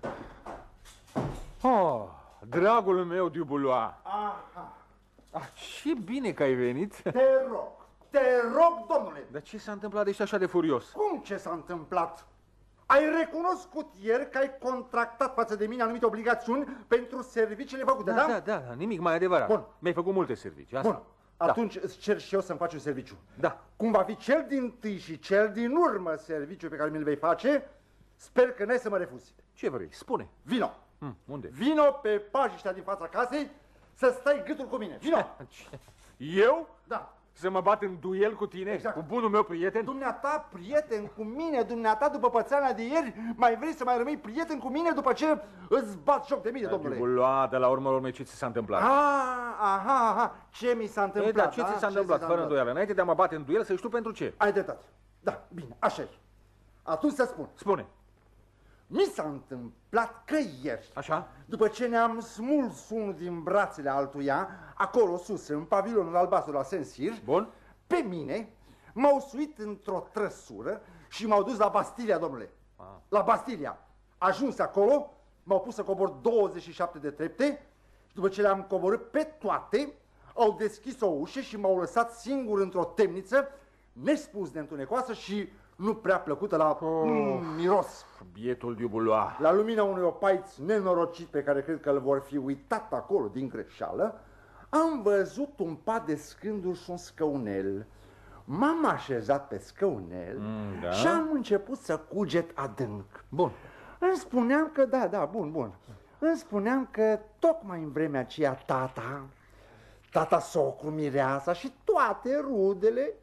Oh, dragul meu, Dubulois! Aha, Ah, ce bine că ai venit! te rog, te rog, domnule, Dar ce s-a întâmplat de ești așa de furios? cum ce s-a întâmplat? Ai recunoscut ieri că ai contractat față de mine anumite obligațiuni pentru serviciile făcute, da? da, da, da, nimic mai adevărat. Bun. Mi-ai făcut multe servicii, asta. Bun, atunci îți cer și eu să-mi faci un serviciu. Da. Cum va fi cel din tâi și cel din urmă serviciu pe care mi-l vei face, sper că n-ai să mă refuzi. Ce vrei? Spune. Vino! Hm, unde? Vino pe pajiștea din fața casei să stai gâtul cu mine. Vino! Eu? Da. Să mă bat în duel cu tine? Exact. Cu bunul meu prieten? Dumneata, prieten cu mine, dumneata, după pățeana de ieri, mai vrei să mai rămâi prieten cu mine după ce îți bat joc de mine, domnule? Lua de la urmă urmei ce ți s-a întâmplat? Ah, aha, aha, ce mi s-a Ei, întâmplat? da, ce ți s-a întâmplat, fără îndoială? Înainte de a mă bate în duel, să știu pentru ce. Ai dreptate. Da, bine, așa e. Atunci să spun. Spune. Mi s-a întâmplat că ieri, Așa? după ce ne-am smuls unul din brațele altuia, acolo sus, în pavilionul albastru la Sensir, Bun. pe mine m-au suit într-o trăsură și m-au dus la Bastilia, domnule. La Bastilia. Ajuns acolo, m-au pus să cobor 27 de trepte și după ce le-am coborât pe toate, au deschis o ușă și m-au lăsat singur într-o temniță, nespus de întunecoasă și nu prea plăcută la mm, miros. Bietul Dubulois. La lumina unui opaiț nenorocit pe care cred că îl vor fi uitat acolo din greșeală, am văzut un pat de scânduri și un scăunel. M-am așezat pe scăunel Mm, da? și am început să cuget adânc. Bun. Îmi spuneam că, da, da, bun, bun. Îmi spuneam că tocmai în vremea aceea tata, tata socru, mireasa și toate rudele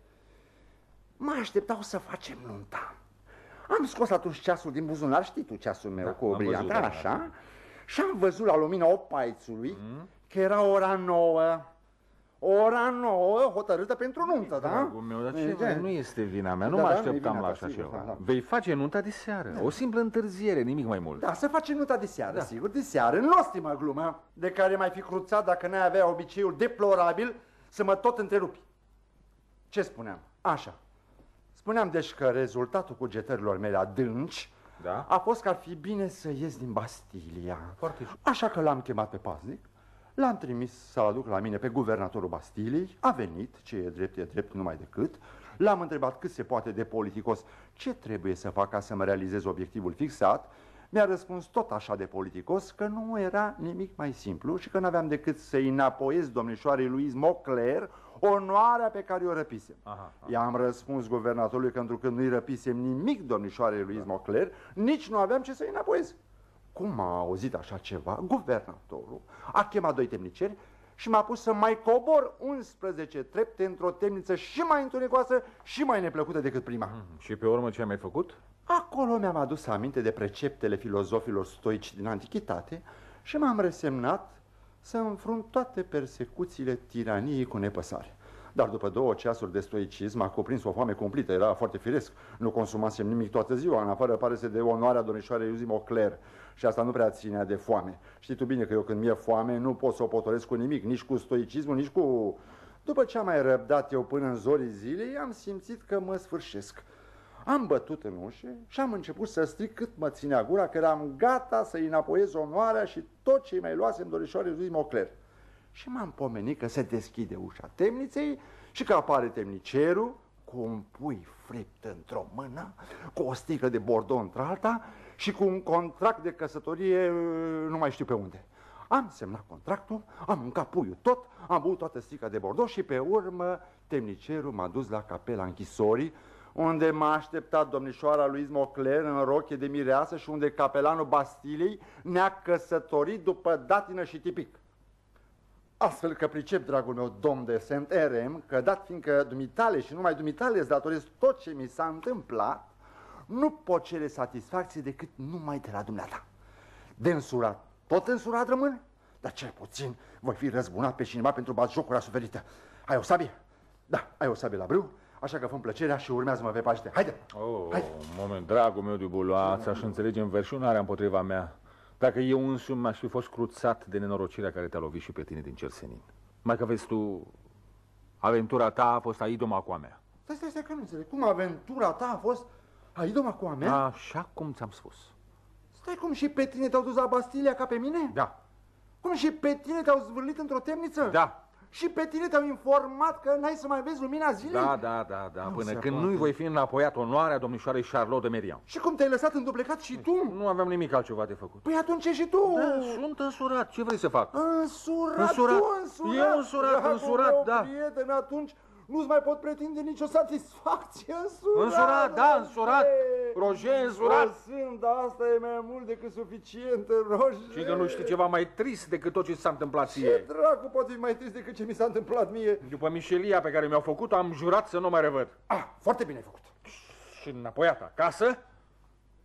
mă așteptau să facem nunta. Am scos atunci ceasul din buzunar, știi tu ceasul meu Da, cu am briant, văzut, da, așa, și am văzut la lumina opaițului că era ora nouă. Ora nouă, hotărâtă pentru nuntă, da? Dragul meu, dar ce E, vrei? Nu este vina mea, nu Da, mă da, așteptam nu e la vina așa ta, sigur, ceva. da, da. Vei face nunta de seară, o simplă întârziere, nimic mai mult. Da, să facem nunta de seară, da. sigur, de seară. Nu o stimă glumă de care mai fi cruțat dacă n-ai avea obiceiul deplorabil să mă tot întrerupi. Ce spuneam? Așa. Spuneam deci că rezultatul cugetărilor mele adânci Da? a fost că ar fi bine să ies din Bastilia. Foarte Așa că l-am chemat pe paznic, l-am trimis să-l aduc la mine pe guvernatorul Bastiliei, a venit, ce e drept, e drept, numai decât, l-am întrebat cât se poate de politicos ce trebuie să fac ca să-mi realizez obiectivul fixat, mi-a răspuns tot așa de politicos că nu era nimic mai simplu și că n-aveam decât să-i înapoiez domnișoarei Louise Mocler onoarea pe care o răpisem. Aha, I-am răspuns guvernatorului că întrucât nu-i răpisem nimic domnișoarei Louise Mocler, nici nu aveam ce să-i înapoiez. Cum a auzit așa ceva, guvernatorul a chemat doi temniceri și m-a pus să mai cobor 11 trepte într-o temniță și mai întunecoasă și mai neplăcută decât prima. Și pe urmă ce ai mai făcut? Acolo mi-am adus aminte de preceptele filozofilor stoici din antichitate și m-am resemnat să înfrunt toate persecuțiile tiraniei cu nepăsare. Dar după două ceasuri de stoicism a cuprins o foame cumplită, era foarte firesc. Nu consumasem nimic toată ziua, în afară pare să de onoarea domnișoarei Iuzim Ocler. Și asta nu prea ținea de foame. Știi tu bine că eu când mi-e foame nu pot să o potolesc cu nimic, nici cu stoicismul, nici cu... După ce am mai răbdat eu până în zorii zilei, am simțit că mă sfârșesc. Am bătut în ușă și am început să stric cât mă ținea gura, că eram gata să-i înapoiez onoarea și tot ce mai luasem dorișoare lui Mocler. Și m-am pomenit că se deschide ușa temniței și că apare temnicerul cu un pui fript într-o mână, cu o sticlă de bordou într-alta și cu un contract de căsătorie nu mai știu pe unde. Am semnat contractul, am mâncat puiul tot, am băut toată sticla de bordou și pe urmă temnicerul m-a dus la capela închisorii unde m-a așteptat domnișoara lui Mocler în roche de mireasă și unde capelanul Bastilei ne-a căsătorit după datină și tipic. Astfel că pricep, dragul meu, domn de Saint Erem, că dat fiindcă dumitale și numai dumitale îți datorez tot ce mi s-a întâmplat, nu pot cere satisfacție decât numai de la dumneata. De însurat, tot însurat rămân, dar cel puțin voi fi răzbunat pe cineva pentru batjocura suferită. Ai o sabie? Da, ai o sabie la brâu, așa că fă plăcerea și urmează-mă pe paște. Haide! Oh, Haide. moment, dragul meu de buloaș, ți-aș înțelege înverșunarea împotriva mea. Dacă eu însumi m-aș fi fost cruțat de nenorocirea care te-a lovit și pe tine din Cersenin. Mai că vezi tu, aventura ta a fost aidoma cu a mea. Stai, stai, stai, că nu înțeleg. Cum aventura ta a fost aidoma cu a mea? Așa cum ți-am spus. Stai, cum și pe tine te-au dus la Bastilia ca pe mine? Da, Cum și pe tine te-au zvârlit într-o temniță? da, Și pe tine te-au informat că n-ai să mai vezi lumina zilei? da, da, da, da, Nu până se când poate. nu-i voi fi înapoiat onoarea domnișoarei Charlotte de Merian. Și cum te-ai lăsat înduplecat și tu? Nu aveam nimic altceva de făcut. Păi atunci și tu! Da, sunt însurat, ce vrei să fac? Însurat, Însurat. tu însurat! Eu însurat, Dragul însurat, meu da. prieten, atunci nu-ți mai pot pretinde nicio satisfacție însurat! Însurat, da, însurat. Ei, Roger, însurat. o Sunt, dar asta e mai mult decât suficient, Roger! Și că nu știi ceva mai trist decât tot ce s-a întâmplat Ce ție. dracu poate fi mai trist decât ce mi s-a întâmplat mie? După mișelia pe care mi-au făcut-o, am jurat să nu mai revăd. Ah, foarte bine ai făcut! Și înapoiat acasă,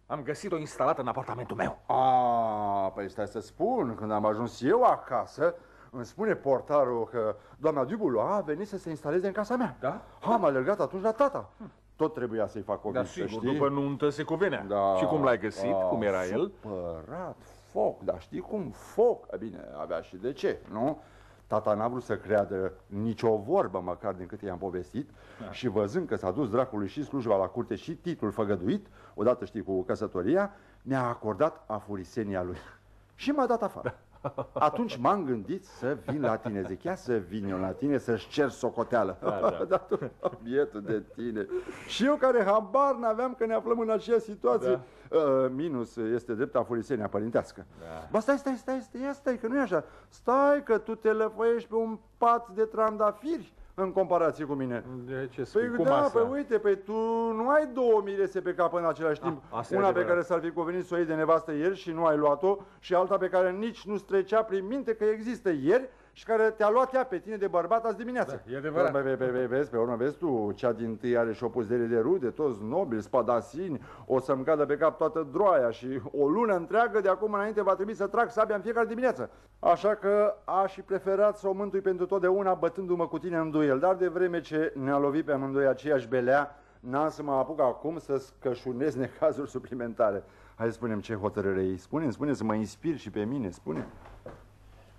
am găsit-o instalată în apartamentul meu. A, păi stai să spun, când am ajuns eu acasă, îmi spune portarul că doamna Dubulo a venit să se instaleze în casa mea. Da? Am alergat atunci la tata. Tot trebuia să-i fac o Dar vizită, sigur, știi? după nuntă se cuvenea. Da. Și cum l-ai găsit? Ah, cum era el? Supărat, foc, dar știi cum? Foc. E bine, avea și de ce, nu? Tata n-a vrut să creadă nicio vorbă, măcar din câte i-am povestit, Da. și văzând că s-a dus dracului și slujba la curte și titlul făgăduit, odată știi cu căsătoria, mi-a acordat afurisenia lui. Și m-a dat afară. Atunci m-am gândit să vin la tine, zicea să vin eu la tine să-și cer socoteală. Da, da. Dar tu, bietul de tine. Și eu care habar n-aveam că ne aflăm în aceeași situație. Da. Uh, minus este drept afurisenia părintească. Da. Ba stai, stai, stai, stai, stai, că nu e așa. Stai că tu te lăfăiești pe un pat de trandafiri în comparație cu mine. De ce spui? Păi cum da, asta? păi uite, păi tu nu ai două mirese pe cap în același timp. asta e Una pe adevărat. care s-ar fi cuvenit să o iei de nevastă ieri și nu ai luat-o și alta pe care nici nu strecea prin minte că există ieri și care te-a luat ea pe tine de bărbat azi dimineață. Da, e adevărat. Pe, pe, pe, pe, vezi, pe urmă, vezi tu, cea din tâi are și o puzdere de rude, toți nobili, spadasini, o să-mi cadă pe cap toată droaia și o lună întreagă de acum înainte va trebui să trag sabia în fiecare dimineață. Așa că aș fi preferat să o mântui pentru totdeauna bătându-mă cu tine în duel, dar de vreme ce ne-a lovit pe amândoi aceeași belea, n-am să mă apuc acum să scășunez necazuri suplimentare. Hai spunem ce hotărâre ei. Spune-mi, spune să mă inspir și pe mine, spune.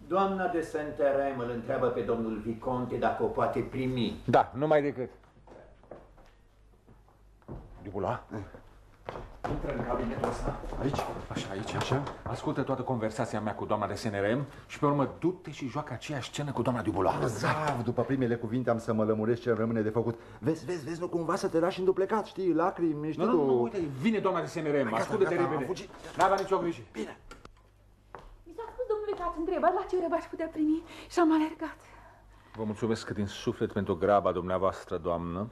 Doamna de Saint-Erem îl întreabă pe domnul Viconte dacă o poate primi. Da, numai decât. Dubula? Intră în cabinetul ăsta. Aici? Așa, aici, așa. Ascultă toată conversația mea cu doamna de SNRM și pe urmă du-te și joacă aceeași scenă cu doamna Dubula. Zav, după primele cuvinte am să mă lămuresc ce rămâne de făcut. Vezi, vezi, vezi, nu cumva să te lași înduplecat, știi, lacrimi, știi Nu, nu, tu. nu, uite, vine doamna de SNRM, ascultă-te gata, am repede. fugit. N-avea nicio grijă. Bine. Mi s-a spus, domnule, că ați întrebat la ce oră v-aș putea primi și am alergat. Vă mulțumesc din suflet pentru graba dumneavoastră, doamnă.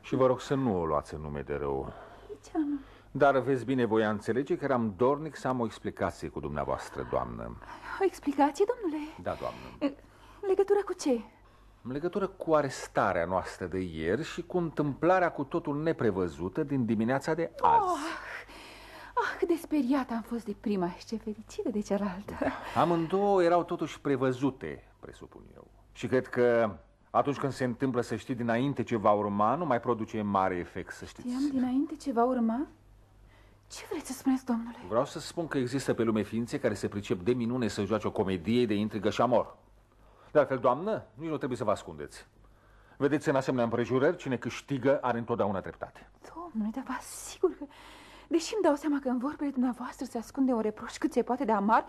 Și vă rog să nu o luați în nume de rău. Ce am? Dar vezi bine, voia înțelege că eram dornic să am o explicație cu dumneavoastră, doamnă. O explicație, domnule? Da, doamnă. În legătură cu ce? În legătură cu arestarea noastră de ieri și cu întâmplarea cu totul neprevăzută din dimineața de azi. Oh, ah, cât de speriată am fost de prima și ce fericită de cealaltă. Amândouă erau totuși prevăzute, presupun eu. Și cred că Atunci când se întâmplă să știi dinainte ce va urma, nu mai produce mare efect, să știți. Știam dinainte ce va urma? Ce vreți să spuneți, domnule? Vreau să spun că există pe lume ființe care se pricep de minune să joace o comedie de intrigă și amor. De altfel, doamnă, nici nu trebuie să vă ascundeți. Vedeți, în asemenea împrejurări, cine câștigă are întotdeauna dreptate. Domnule, dar vă asigur că, deși îmi dau seama că în vorbele dumneavoastră se ascunde un reproș cât se poate de amar,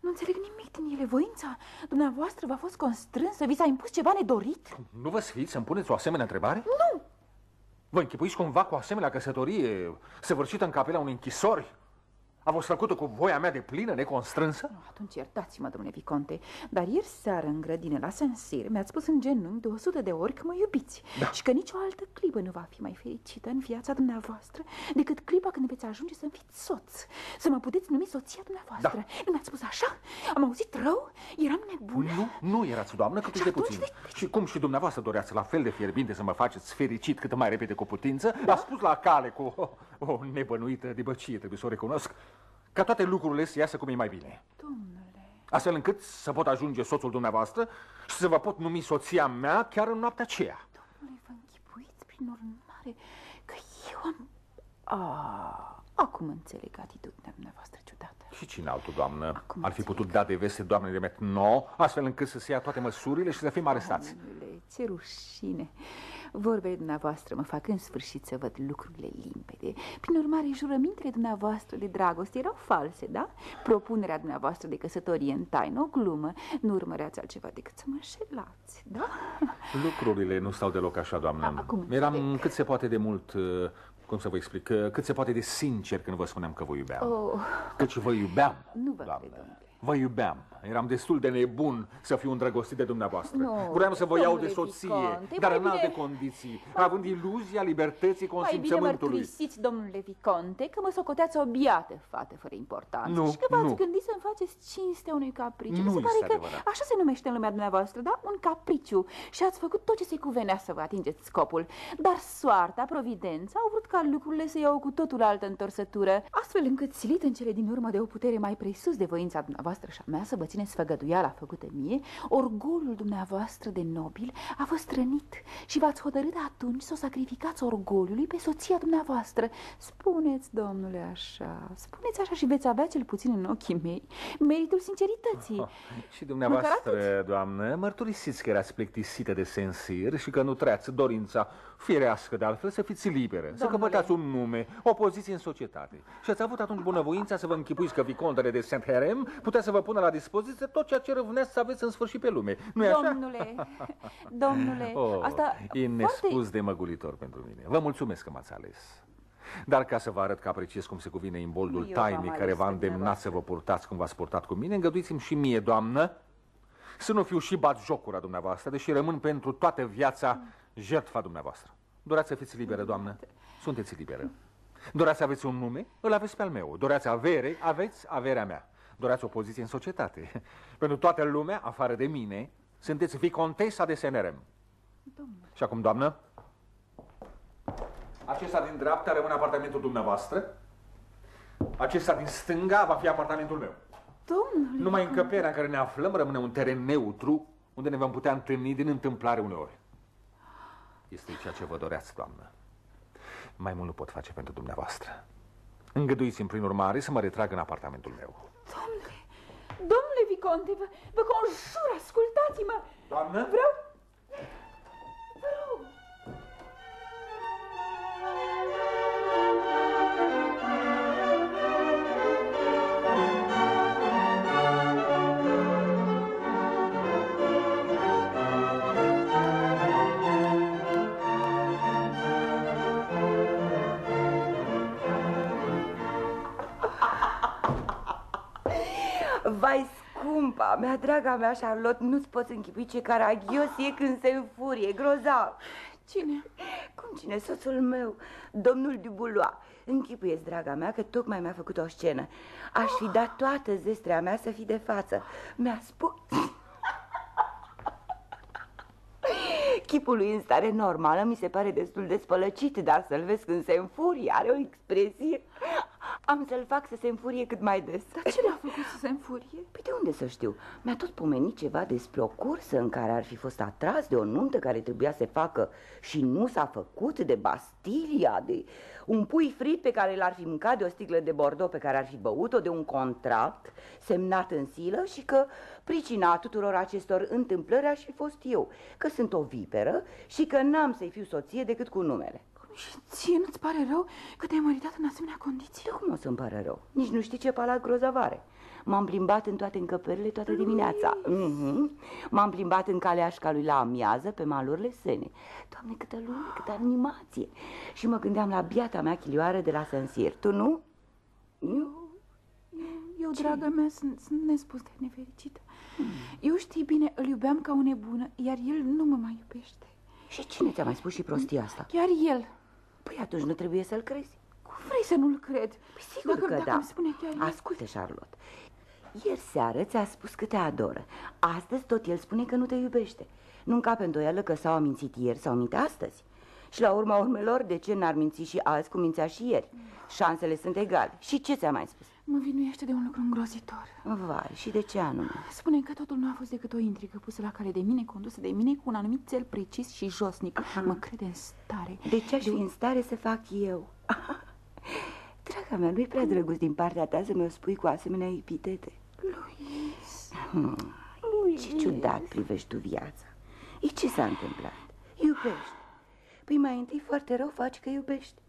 nu înțeleg nimic din ele. Voința dumneavoastră v-a fost constrânsă, vi s-a impus ceva nedorit? Nu vă sfiți să-mi puneți o asemenea întrebare? Nu! Vă închipuiți cumva cu o asemenea căsătorie săvârșită în capela unei închisori? A fost făcută cu voia mea de plină, neconstrânsă? Atunci iertați-mă, domnule Viconte, dar ieri seară în grădină la Sensir mi-ați spus în genunchi de o sută de ori că mă iubiți Da. și că nicio altă clipă nu va fi mai fericită în viața dumneavoastră decât clipa când veți ajunge să-mi fiți soț, să mă puteți numi soția dumneavoastră. Da. Nu mi-ați spus așa? Am auzit rău? Eram nebună? Nu, nu erați, doamnă, cât Și de atunci puțin. de- Și cum și dumneavoastră doreați la fel de fierbinte să mă faceți fericit cât mai repede cu putință, a spus la cale cu o, o nebănuită dibăcie, trebuie să o recunosc, ca toate lucrurile să iasă cum e mai bine. Domnule, Astfel încât să pot ajunge soțul dumneavoastră și să vă pot numi soția mea chiar în noaptea aceea. domnule, vă închipuiți prin urmare că eu am... A, acum înțeleg atitudinea dumneavoastră ciudată. Și cine altul, doamnă, Acum ar fi înțeleg. putut da de veste doamnei de Metno, astfel încât să se ia toate măsurile și să fim arestați. Domnule, ce rușine! Vorbele dumneavoastră mă fac în sfârșit să văd lucrurile limpede. Prin urmare, jurămintele dumneavoastră de dragoste erau false, da? Propunerea dumneavoastră de căsătorie în taină, o glumă. Nu urmăreați altceva decât să mă înșelați, da? Lucrurile nu stau deloc așa, doamnă. Acum Eram înțeleg. cât se poate de mult, uh, cum să vă explic, uh, cât se poate de sincer când vă spuneam că vă iubeam. Oh, Căci vă iubeam, Nu vă doamnă. cred, domnule. Vă iubeam. Eram destul de nebun să fiu îndrăgostit de dumneavoastră. Nu, Vreau să vă iau de domnule soție, Visconti, dar mai în alte bine- condiții, având iluzia libertății mai bine consimțământului. mărturisiți, domnule Viconte, că mă socoteați o biată fată fără importanță Nu, și că v-ați nu. gândit să-mi faceți cinstea unui capriciu. Nu Mi se pare este că adevărat. așa se numește în lumea dumneavoastră, da? Un capriciu. Și ați făcut tot ce se cuvenea să vă atingeți scopul. Dar soarta, providența, au vrut ca lucrurile să iau cu totul altă întorsătură, astfel încât, silit în cele din urmă de o putere mai presus de voința dumneavoastră și a mea, să vă țineți făgăduiala făcută mie, orgolul dumneavoastră de nobil a fost rănit și v-ați hotărât atunci să o sacrificați orgoliului pe soția dumneavoastră. Spuneți, domnule, așa, spuneți așa și veți avea cel puțin în ochii mei meritul sincerității. Și dumneavoastră, Măcar doamnă, mărturisiți că erați plictisită de sensir și că nu treați dorința firească de altfel să fiți liberă, să Domnule. căpătați un nume, o poziție în societate. Și ați avut atunci bunăvoința să vă închipuiți că vicontele de Saint Herem putea să vă pună la dispoziție tot ceea ce răvneați să aveți în sfârșit pe lume. nu e așa? Domnule, domnule, Oh, asta e nespus foarte... de măgulitor pentru mine. Vă mulțumesc că m-ați ales. Dar ca să vă arăt că apreciez cum se cuvine imboldul Eu v-am tainic care ales v-a pe îndemnat să vă purtați cum v-ați purtat cu mine, îngăduiți-mi și mie, doamnă, să nu fiu și bat jocura dumneavoastră, deși rămân pentru toată viața jertfa dumneavoastră. Doreați să fiți liberă, doamnă? Sunteți liberă. Doreați să aveți un nume? Îl aveți pe al meu. Doreați avere? Aveți averea mea. Doreați o poziție în societate. Pentru toată lumea, afară de mine, sunteți vicontesa de Senerem. Și acum, doamnă, acesta din dreapta rămâne apartamentul dumneavoastră, acesta din stânga va fi apartamentul meu. Domnule, Numai încăperea în care ne aflăm rămâne un teren neutru, unde ne vom putea întâlni din întâmplare uneori. Este ceea ce vă doreați, doamnă. Mai mult nu pot face pentru dumneavoastră. Îngăduiți-mi, prin urmare, să mă retrag în apartamentul meu. domnule, domnule Viconte, vă, vă conjur, ascultați-mă! Doamnă? Vreau... Vă rog. Vai, scumpa mea, draga mea, Charlotte, nu-ți poți închipui ce caragios e când se înfurie, grozav. Cine? Cum cine? Soțul meu, domnul Dubulois. Închipuiesc, draga mea, că tocmai mi-a făcut o scenă. Aș fi dat toată zestrea mea să fi de față. Mi-a spus... Chipul lui în stare normală mi se pare destul de spălăcit, dar să-l vezi când se înfurie, are o expresie... Am să-l fac să se înfurie cât mai des. Dar ce l-a făcut să se înfurie? Păi de unde să știu? Mi-a tot pomenit ceva despre o cursă în care ar fi fost atras de o nuntă care trebuia să se facă și nu s-a făcut, de Bastilia, de un pui frit pe care l-ar fi mâncat, de o sticlă de Bordeaux pe care ar fi băut-o, de un contract semnat în silă și că pricina tuturor acestor întâmplări aș fi fost eu, că sunt o viperă și că n-am să-i fiu soție decât cu numele. Și ție nu-ți pare rău că te-ai măritat în asemenea condiții? De cum o să-mi pare rău? Nici nu știi ce palat grozavare. M-am plimbat în toate încăperile toată dimineața. Mm -hmm. M-am plimbat în caleașca lui la amiază pe malurile sene. Doamne, câtă lume, câtă animație. Și mă gândeam la biata mea chilioară de la Sensir. Tu nu? Eu, eu dragă mea, sunt, sunt nespus de nefericită. Mm. Eu știi bine, îl iubeam ca o nebună, iar el nu mă mai iubește. Și cine ți-a mai spus și prostia asta? Chiar el. Păi atunci nu trebuie să-l crezi. Cum vrei să nu-l cred? Păi sigur dacă, că dacă da. îmi spune chiar el. Ascultă, Charlotte. Ieri seară ți-a spus că te adoră. Astăzi tot el spune că nu te iubește. Nu încape îndoială că s-au amințit ieri sau minte astăzi. Și la urma urmelor, de ce n-ar minți și azi cum mințea și ieri? Șansele sunt egale. Și ce ți-a mai spus? Mă vinuiește de un lucru îngrozitor. Vai, și de ce anume? Spune că totul nu a fost decât o intrigă pusă la cale de mine, condusă de mine cu un anumit cel precis și josnic. Aha. Mă crede în stare. De ce aș fi în stare să fac eu? Draga mea, nu-i prea drăguț din partea ta să mi-o spui cu asemenea epitete. Luis. Hmm. Luis. Ce ciudat privești tu viața. E ce s-a întâmplat? Iubești. Păi mai întâi foarte rău faci că iubești.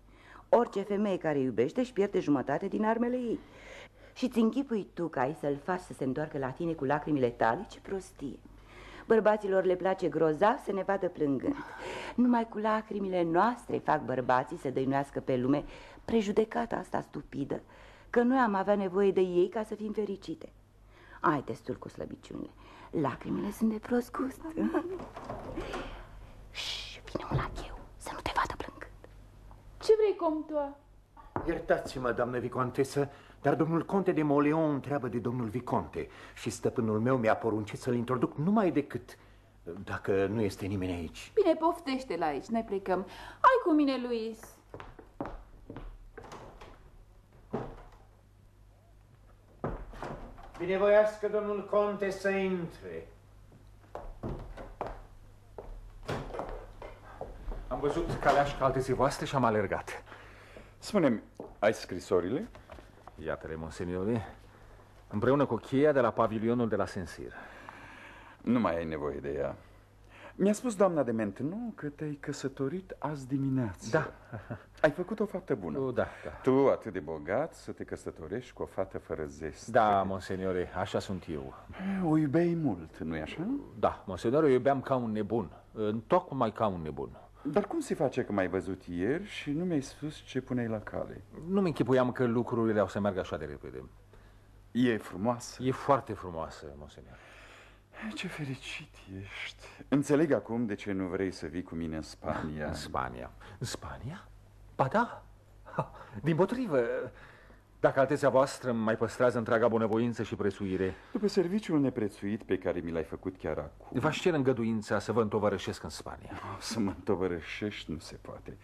Orice femeie care iubește își pierde jumătate din armele ei. Și ți închipui tu că ai să-l faci să se întoarcă la tine cu lacrimile tale? Ce prostie! Bărbaților le place grozav să ne vadă plângând. Numai cu lacrimile noastre fac bărbații să dăinuiască pe lume prejudecata asta stupidă, că noi am avea nevoie de ei ca să fim fericite. Ai destul cu slăbiciunile. Lacrimile sunt de prost gust. Și vine un lacheu să nu te vadă plângând. Ce vrei, comtoa? Iertați-mă, doamnă Vicontesă, dar domnul conte de Moleon întreabă de domnul Viconte și stăpânul meu mi-a poruncit să-l introduc numai decât dacă nu este nimeni aici. Bine, poftește la aici, ne plecăm. Hai cu mine, Luis. Binevoiască domnul conte să intre. Am văzut caleașca altezii voastre și am alergat. Spune-mi, ai scrisorile? Iată-le, monseniore, împreună cu cheia de la pavilionul de la Sensir. Nu mai ai nevoie de ea. Mi-a spus doamna de Maintenon că te-ai căsătorit azi dimineață. Da. Ai făcut o faptă bună. O, da, da. Tu, atât de bogat, să te căsătorești cu o fată fără zest. Da, monseniore, așa sunt eu. O iubeai mult, nu-i așa? Da, monseniore, eu iubeam ca un nebun, tocmai ca un nebun. Dar cum se face că m-ai văzut ieri și nu mi-ai spus ce puneai la cale? Nu-mi închipuiam că lucrurile au să meargă așa de repede. E frumoasă? E foarte frumoasă, monsenior. Ce fericit ești. Înțeleg acum de ce nu vrei să vii cu mine în Spania. În Spania? În Spania? Ba da. Din potrivă, dacă alteția voastră mai păstrează întreaga bunăvoință și prețuire... După serviciul neprețuit pe care mi l-ai făcut chiar acum... V-aș cer îngăduința să vă întovărășesc în Spania. Să mă întovărășești nu se poate.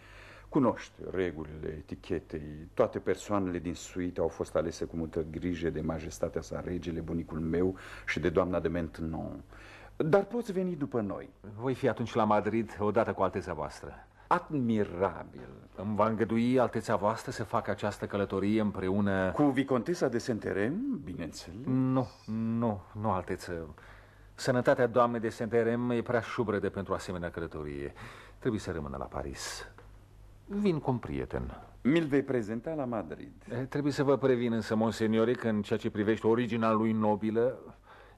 Cunoști regulile etichetei. Toate persoanele din suite au fost alese cu multă grijă de majestatea sa regele, bunicul meu și de doamna de Maintenon. Dar poți veni după noi. Voi fi atunci la Madrid odată cu alteția voastră. Admirabil. Îmi va îngădui alteția voastră să facă această călătorie împreună... Cu vicontesa de Senterem, bineînțeles? Nu, nu, nu, alteță. Sănătatea doamnei de Senterem e prea șubrede pentru asemenea călătorie. Trebuie să rămână la Paris. Vin cu un prieten. Mi-l vei prezenta la Madrid. Trebuie să vă previn însă, monseniore, că în ceea ce privește originea lui nobilă,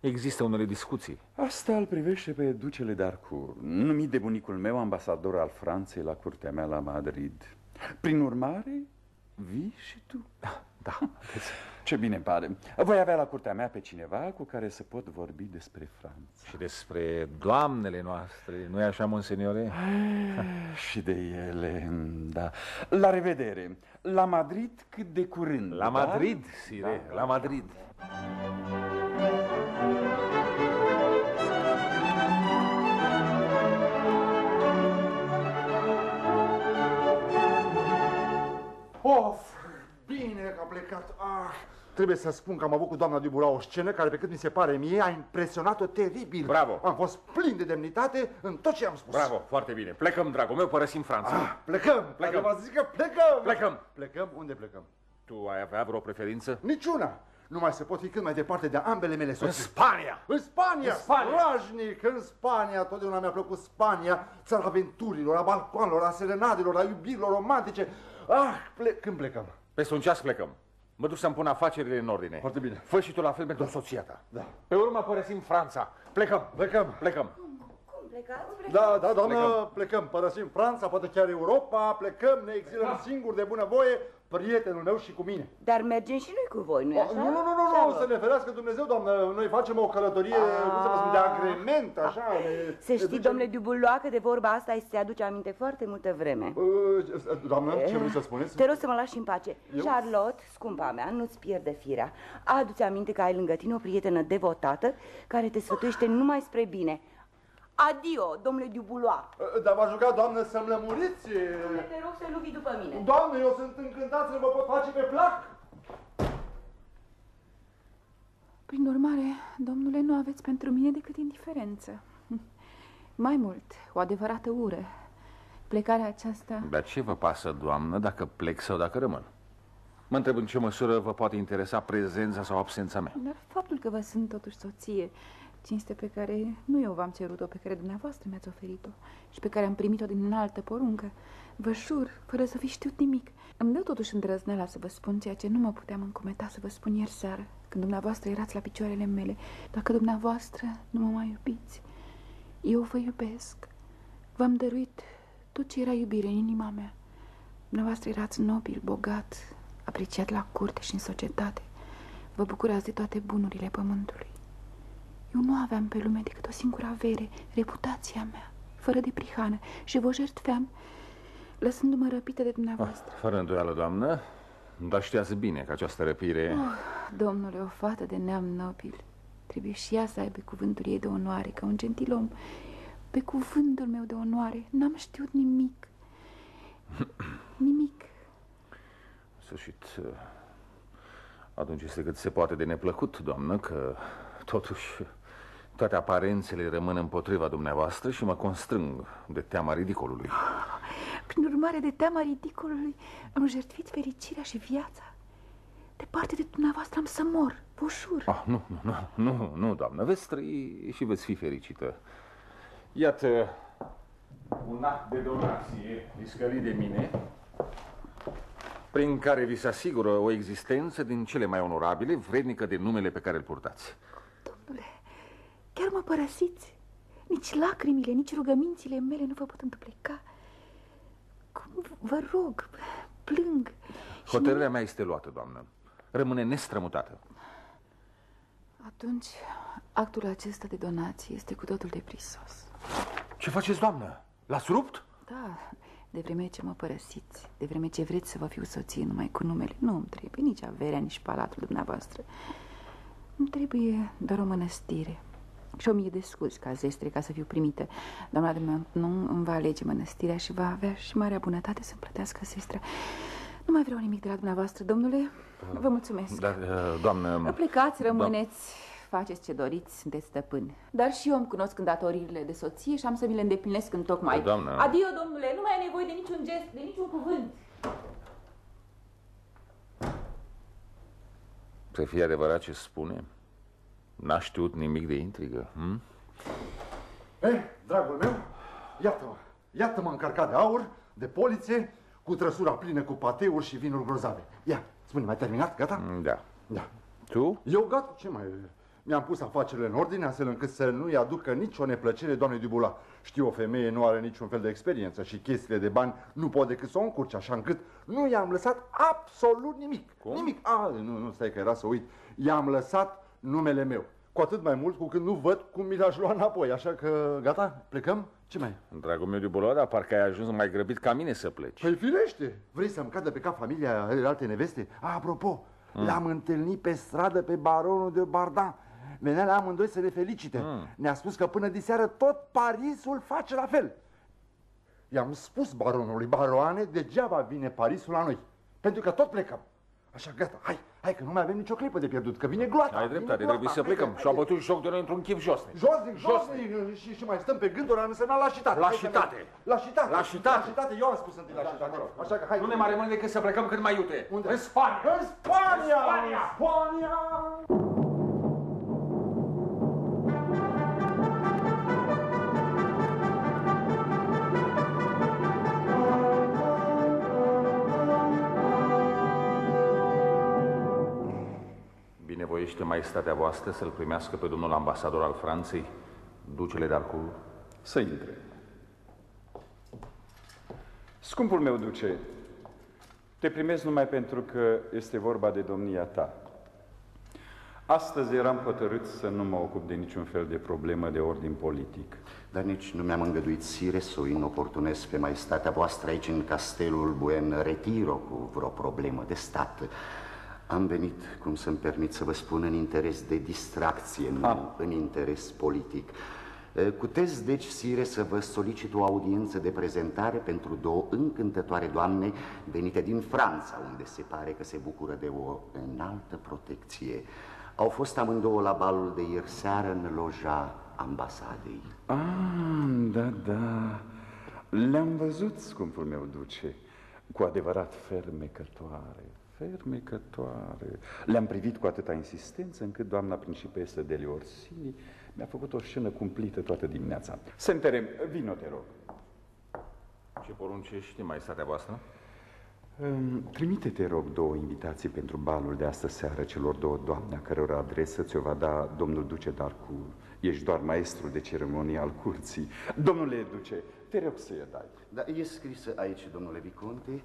există unele discuții. Asta îl privește pe ducele d'Arcourt, numit de bunicul meu ambasador al Franței la curtea mea la Madrid. Prin urmare, vii și tu. Da. Ce bine pare. Voi avea la curtea mea pe cineva cu care să pot vorbi despre Franța. Și despre doamnele noastre, nu-i așa, monseniore? și de ele, da. La revedere. La Madrid cât de curând. La Madrid, da? sire, da. la Madrid. Of, bine că a plecat Trebuie să spun că am avut cu doamna Dubula o scenă care, pe cât mi se pare mie, a impresionat-o teribil. Bravo. Am fost plin de demnitate în tot ce am spus. Bravo, foarte bine. Plecăm, dragul meu, părăsim Franța. Ah, plecăm. Plecăm. Adică v zic că plecăm. Plecăm. Plecăm? Unde plecăm? Tu ai avea vreo preferință? Niciuna. Nu mai se pot fi cât mai departe de ambele mele În soții. Spania! În Spania, În Spania. Rajnic, în Spania, totdeauna mi-a plăcut Spania, țara aventurilor, a balcoanelor, a serenadelor, a iubirilor romantice. Ah, ple- când plecăm? Peste un ceas plecăm. Mă duc să-mi pun afacerile în ordine. Foarte bine. Fă și tu la fel pentru soția ta. Da. Pe urmă părăsim Franța. Plecăm. Plecăm. Plecăm. Cum plecați? Da, da, doamnă, plecăm. Plecăm. părăsim Franța, poate chiar Europa, plecăm, ne exilăm singuri de bunăvoie, prietenul meu și cu mine. Dar mergem și noi cu voi, nu-i Oh, așa? nu, nu, nu, nu, nu, Charlotte? să ne ferească Dumnezeu, doamnă, noi facem o călătorie, cum să vă spun, de agrement, așa. Ne, Să ne știi, ducem- domnule Dubuloa, că de vorba asta îți se aduce aminte foarte multă vreme. Uh, Doamnă, ce vreți să spuneți? Te rog să mă lași în pace. Charlotte, scumpa mea, nu-ți pierde firea. Adu-ți aminte că ai lângă tine o prietenă devotată care te sfătuiește numai spre bine. Adio, domnule Dubuloa. Uh, Dar v-aș ruga, doamnă, să-mi lămuriți. Te rog să nu vii după mine. Doamne, eu sunt încântat să vă pot face pe plac. Prin urmare, domnule, nu aveți pentru mine decât indiferență. Mai mult, o adevărată ură. Plecarea aceasta... Dar ce vă pasă, doamnă, dacă plec sau dacă rămân? Mă întreb în ce măsură vă poate interesa prezența sau absența mea. Dar faptul că vă sunt totuși soție, cinste pe care nu eu v-am cerut-o, pe care dumneavoastră mi-ați oferit-o și pe care am primit-o din înaltă poruncă, vă jur, fără să fi știut nimic, îmi dă totuși îndrăzneala să vă spun ceea ce nu mă puteam încumeta să vă spun ieri seară, când dumneavoastră erați la picioarele mele, dacă dumneavoastră nu mă mai iubiți. Eu vă iubesc. V-am dăruit tot ce era iubire în inima mea. Dumneavoastră erați nobil, bogat, apreciat la curte și în societate. Vă bucurați de toate bunurile pământului. Eu nu aveam pe lume decât o singură avere, reputația mea, fără de prihană, și vă jertfeam, lăsându-mă răpită de dumneavoastră. Fără îndoială, doamnă, dar știați bine că această răpire... Oh, domnule, o fată de neam nobil trebuie și ea să aibă cuvântul ei de onoare, ca un gentilom. Pe cuvântul meu de onoare n-am știut nimic. Nimic. În sfârșit, atunci este cât se poate de neplăcut, doamnă, că totuși toate aparențele rămân împotriva dumneavoastră și mă constrâng de teama ridicolului. Prin urmare de teama ridicolului îmi jertfiți fericirea și viața. Departe de dumneavoastră am să mor, vă jur. Ah, nu, nu, nu, nu, nu, doamnă, veți trăi și veți fi fericită. Iată un act de donație iscălit de mine, prin care vi se asigură o existență din cele mai onorabile, vrednică de numele pe care îl purtați. Domnule, chiar mă părăsiți? Nici lacrimile, nici rugămințile mele nu vă pot întâmpleca. Cum vă rog, plâng. Și Hotărârea mea este luată, doamnă. Rămâne nestrămutată. Atunci, actul acesta de donație este cu totul deprisos. Ce faceți, doamnă? L-ați rupt? Da, de vreme ce mă părăsiți, de vreme ce vreți să vă fiu soție numai cu numele, nu îmi trebuie nici averea, nici palatul dumneavoastră. Îmi trebuie doar o mănăstire și o mie de scuzi ca zestre ca să fiu primită. Doamna de nu îmi va alege mănăstirea și va avea și marea bunătate să-mi plătească zestra. Nu mai vreau nimic de la dumneavoastră, domnule. Vă mulțumesc. Dar, uh, doamnă... Plecați, rămâneți, faceți ce doriți, sunteți stăpâni. Dar și eu îmi cunosc îndatoririle de soție și am să mi le îndeplinesc în tocmai. Doamnă. Adio, domnule, nu mai ai nevoie de niciun gest, de niciun cuvânt. Să fie adevărat ce spune? N-a știut nimic de intrigă, hm? Eh, dragul meu, iată-mă, iată-mă încărcat de aur, de poliție, cu trăsura plină cu pateuri și vinuri grozave. Ia, spune, mai terminat? Gata? Da. Da. Tu? Eu gata, ce mai... Mi-am pus afacerile în ordine, astfel încât să nu-i aducă nicio neplăcere doamnei Dubula. Știu, o femeie nu are niciun fel de experiență și chestiile de bani nu pot decât să o încurce, așa încât nu i-am lăsat absolut nimic. Cum? Nimic. A, nu, nu, stai că era să uit. I-am lăsat numele meu. Cu atât mai mult cu când nu văd cum mi l-aș lua înapoi. Așa că, gata, plecăm? Ce mai? Dragul meu de Buloada, parcă ai ajuns mai grăbit ca mine să pleci. Păi firește! Vrei să-mi cadă pe cap familia alte neveste? A, apropo, mm. l-am întâlnit pe stradă pe baronul de Bardan. Venea la amândoi să ne felicite. Mm. Ne-a spus că până diseară tot Parisul face la fel. I-am spus baronului, baroane, degeaba vine Parisul la noi. Pentru că tot plecăm. Așa, gata, hai, Hai că nu mai avem nicio clipă de pierdut, că vine gloata. Ai dreptate, trebuie să plecăm. Și-au bătut joc de noi într-un chip josnic. Josnic, josnic, și, și mai stăm pe gânduri, am însemnat lașitate. Lașitate. Lașitate. Lașitate. Lașitate, eu am spus întâi lașitate. Așa că hai. Nu ne mai rămâne decât să plecăm cât mai iute. Unde? În Spania. În Spania! Spania! Spania! Binevoiește maestatea voastră să-l primească pe domnul ambasador al Franței, ducele Darcourt. Să intre. Scumpul meu duce, te primesc numai pentru că este vorba de domnia ta. Astăzi eram hotărât să nu mă ocup de niciun fel de problemă de ordin politic. Dar nici nu mi-am îngăduit, sire, să o inoportunez pe maestatea voastră aici în castelul Buen Retiro cu vreo problemă de stat. Am venit, cum să-mi permit să vă spun, în interes de distracție, nu Ah. în interes politic. E, Cutez, deci, sire, să vă solicit o audiență de prezentare pentru două încântătoare doamne venite din Franța, unde se pare că se bucură de o înaltă protecție. Au fost amândouă la balul de ieri seară în loja ambasadei. Ah, da, da. Le-am văzut, scumpul meu duce, cu adevărat fermecătoare, fermecătoare. Le-am privit cu atâta insistență încât doamna principesă Deli Orsini mi-a făcut o scenă cumplită toată dimineața. Senterem, vino, te rog. Ce poruncești, maestatea voastră? Um, Trimite, te rog, două invitații pentru balul de astă seară celor două doamne, a căror adresă ți-o va da domnul duce Darcu. Ești doar maestru de ceremonie al curții. Domnule duce, te rog să-i dai. Da, e scrisă aici, domnule Viconte,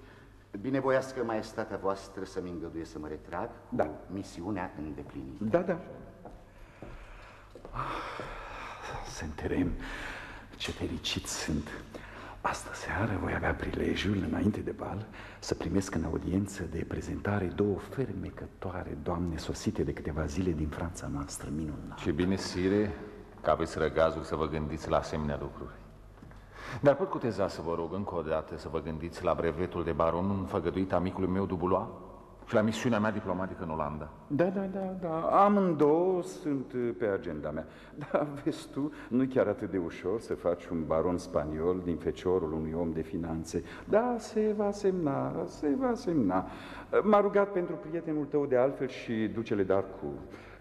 binevoiască maestatea voastră să-mi îngăduie să mă retrag cu Da. misiunea îndeplinită. Da, da. Senterem, ce fericit sunt. Astă seară voi avea prilejul, înainte de bal, să primesc în audiență de prezentare două fermecătoare doamne sosite de câteva zile din Franța noastră minunată. Ce bine, sire, că aveți răgazul să vă gândiți la asemenea lucruri. Dar pot cuteza să vă rog încă o dată să vă gândiți la brevetul de baron înfăgăduit amicului meu Dubulois și la misiunea mea diplomatică în Olanda. Da, da, da, da, amândouă sunt uh, pe agenda mea. Dar vezi tu, nu chiar atât de ușor să faci un baron spaniol din feciorul unui om de finanțe. Da, se va semna, se va semna. M-a rugat pentru prietenul tău de altfel și ducele Darcu.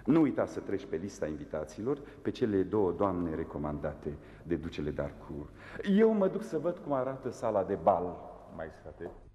Nu uita să treci pe lista invitațiilor pe cele două doamne recomandate de ducele Darcu. Eu mă duc să văd cum arată sala de bal. Maestate. Iubuloa!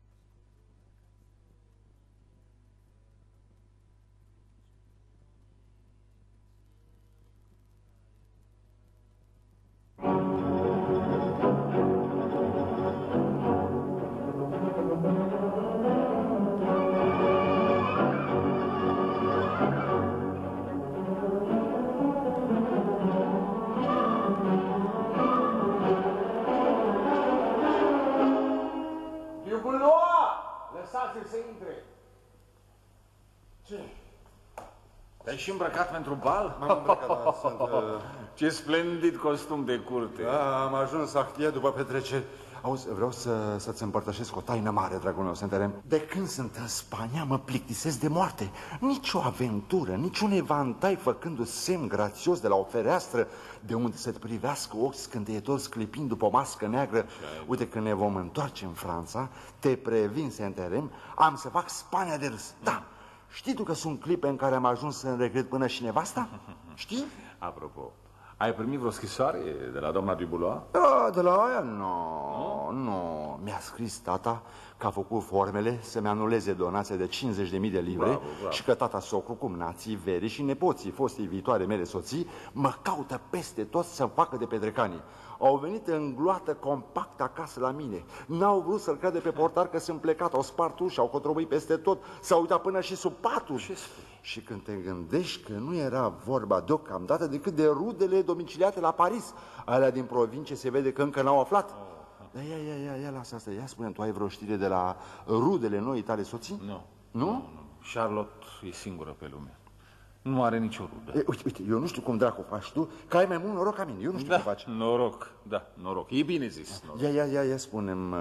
Te-ai și îmbrăcat pentru bal? M-am îmbrăcat, da, sunt, uh, Ce splendid costum de curte! Da, am ajuns actie după petreceri. Auzi, vreau să, să-ți împărtășesc o taină mare, dragul meu, Senterem. De când sunt în Spania, mă plictisesc de moarte. Nici o aventură, nici un evantai făcându-ți semn grațios de la o fereastră de unde să-ți privească ochi scânteitori sclipind după o mască neagră. Uite, când ne vom întoarce în Franța, te previn, Senterem, am să fac Spania de râs. Da, știi tu că sunt clipe în care am ajuns să regret până și nevasta? Știi? Apropo, ai primit vreo scrisoare de la doamna Dubulois? Da, de la aia nu, nu. Mi-a scris tata că a făcut formele să-mi anuleze donația de 50.000 de livre Bravo, bravo. și că tata socru, cum nații, veri și nepoții fostei viitoare mele soții mă caută peste tot să facă de petrecanii. Au venit în gloată compact acasă la mine. N-au vrut să-l crede pe portar că sunt plecat. Au spart ușa, au cotrobăit peste tot. S-au uitat până și sub patul. Și când te gândești că nu era vorba deocamdată decât de rudele domiciliate la Paris, alea din provincie se vede că încă n-au aflat. Da, ia, ia, ia, ia, lasă asta. Ia spune tu ai vreo știre de la rudele noi tale soții? Nu. Nu? Charlotte e singură pe lume. Nu are nicio rudă. E, uite, uite, eu nu știu cum dracu faci tu, că ai mai mult noroc ca mine. Eu nu știu cum faci. noroc, da, noroc. E bine zis. Noroc. Ia, ia, ia, ia, spunem uh,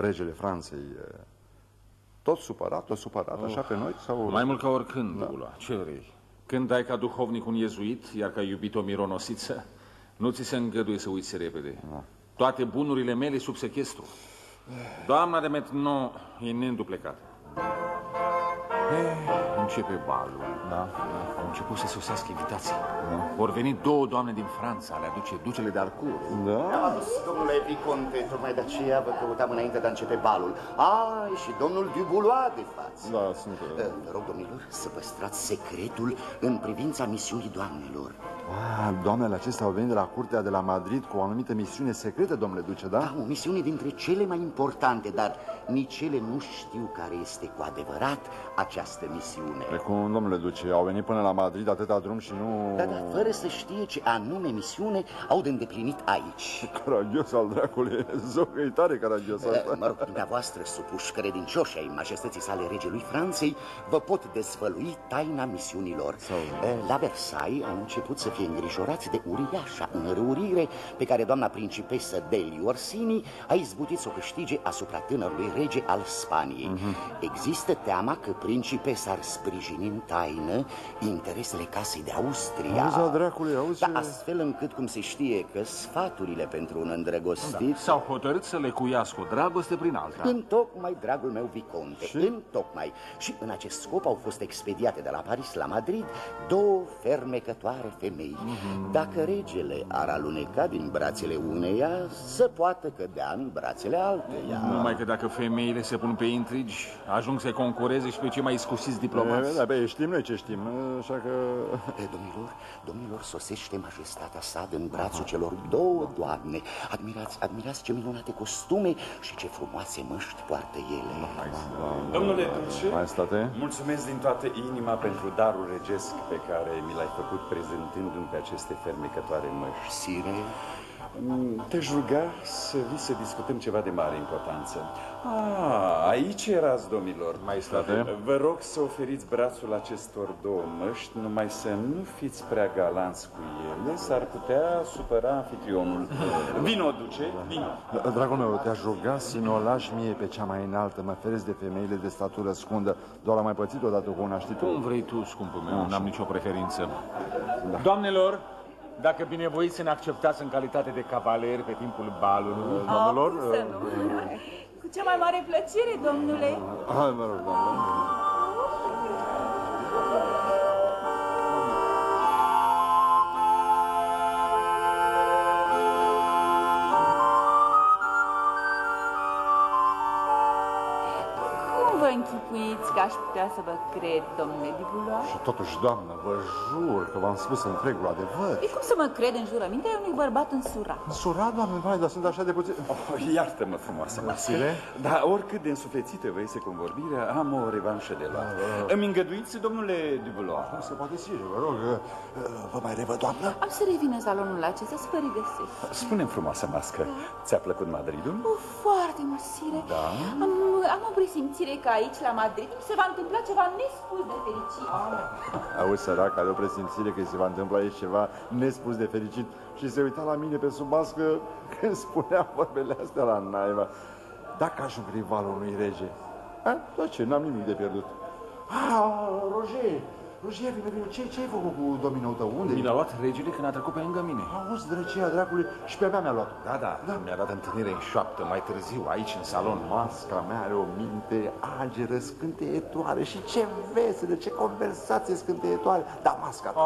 regele Franței. Uh, Tot supărat, tot supărat, așa pe noi? Sau... Mai mult ca oricând, da. ce vrei? Când ai ca duhovnic un iezuit, iar ca iubit o mironosiță, nu ți se îngăduie să uiți repede. Da. Toate bunurile mele sub sechestru. Doamna de Metno e neînduplecată. Eh, începe balul. Da, da. Au început să sosească invitații. Da. Vor veni două doamne din Franța, le aduce ducele de Arcur. Da? Am adus, domnule Viconte, tocmai de aceea vă căutam înainte de a începe balul. A, și domnul Dubulois de față. Da, sunt. Eh, Vă rog, domnilor, să păstrați secretul în privința misiunii doamnelor. Ah, doamnele acestea au venit de la curtea de la Madrid cu o anumită misiune secretă, domnule duce, da? Da, o misiune dintre cele mai importante, dar nici ele nu știu care este cu adevărat această misiune. Pe cum, domnule duce, au venit până la Madrid atâta drum și nu... Da, da, fără să știe ce anume misiune au de îndeplinit aici. Caragios al dracului, zău că e tare caragios Eh, asta. Mă rog, dumneavoastră, supuși credincioși ai majestății sale regelui Franței, vă pot dezvălui taina misiunilor. Eh, La Versailles au început să fie îngrijorați de uriașa înrăurire pe care doamna principesă Deli Orsini a izbutit să o câștige asupra tânărului rege al Spaniei. Există teama că principesa ar sprijini în taină interesele casei de Austria. Auzi, al dracului, auzi Da, ce- astfel încât, cum se știe, că sfaturile pentru un îndrăgostit S-au hotărât să le cuiască o dragoste prin alta. în tocmai, dragul meu Viconte, și? în tocmai. Și în acest scop au fost expediate de la Paris la Madrid două fermecătoare femei. Dacă regele ar aluneca din brațele uneia, să poată cădea în brațele alteia. Numai că dacă femeile se pun pe intrigi, ajung să concureze și pe cei mai iscusiți diplomați. E, Da, băi, știm noi ce știm, așa că... E, domnilor, domnilor, sosește majestatea sa în brațul celor două doamne. Admirați, admirați ce minunate costume și ce frumoase măști poartă ele. Domnule Dulce, Maestate? mulțumesc din toată inima pentru darul regesc pe care mi l-ai făcut prezentându-mi pe aceste fermecătoare măști. Sire, Mm, Te-aș ruga să vii să discutăm ceva de mare importanță. Ah, aici erați, domnilor. Maestate. Vă rog să oferiți brațul acestor două măști, numai să nu fiți prea galanți cu ele, s-ar putea supăra anfitrionul. Vino, duce, vino. Dragul meu, te-aș ruga să mi-o lași mie pe cea mai înaltă, mă feresc de femeile de statură scundă, doar am mai pățit odată cu una, știi tu? Cum vrei tu, scumpul meu, n-am nicio preferință. Doamnelor, dacă binevoiți să ne acceptați în calitate de cavaleri pe timpul balului, Doamnelor, Cum să nu? Cu cea mai mare plăcere, domnule. Hai, mă rog, doamnă. Putea să vă cred, domnule Dibuloa? Și totuși, doamnă, vă jur că v-am spus întregul adevăr. E cum să mă cred în jurămintea unui bărbat însurat? Surat, doamne, vai, dar sunt așa de puțin... Oh, iartă-mă, frumoasă mască. Vasile? Dar oricât de însuflețită vă este convorbirea, am o revanșă de luat. Îmi îngăduiți, domnule Dubuloa? Nu se poate sigur, vă rog, uh, vă mai revăd, doamnă? Am să revin în salonul acesta să vă regăsesc. Spune-mi, frumoasă mască, ți-a plăcut Madridul? O, foarte mult, sire. Da? Am, am o presimțire că aici, la Madrid, se va întâmpla ceva nespus de fericit. Auzi, sărac, are o presimțire că îi se va întâmpla aici ceva nespus de fericit și se uita la mine pe sub mască când spunea vorbele astea la naiba. Dacă ajung rivalul unui rege, a? Da ce, n-am nimic de pierdut. Ah, Roger, Roger, vine, vine, ce, ce ai făcut cu dominou tău? Unde mi l-a luat regele când a trecut pe lângă mine. Auzi, drăcia dracului, și pe mea mi-a luat Da, da, da. mi-a dat întâlnire în șoaptă mai târziu, aici, în salon. Masca mea are o minte ageră, scânteietoare și ce veselă, ce conversație scânteietoare. Da, masca ta.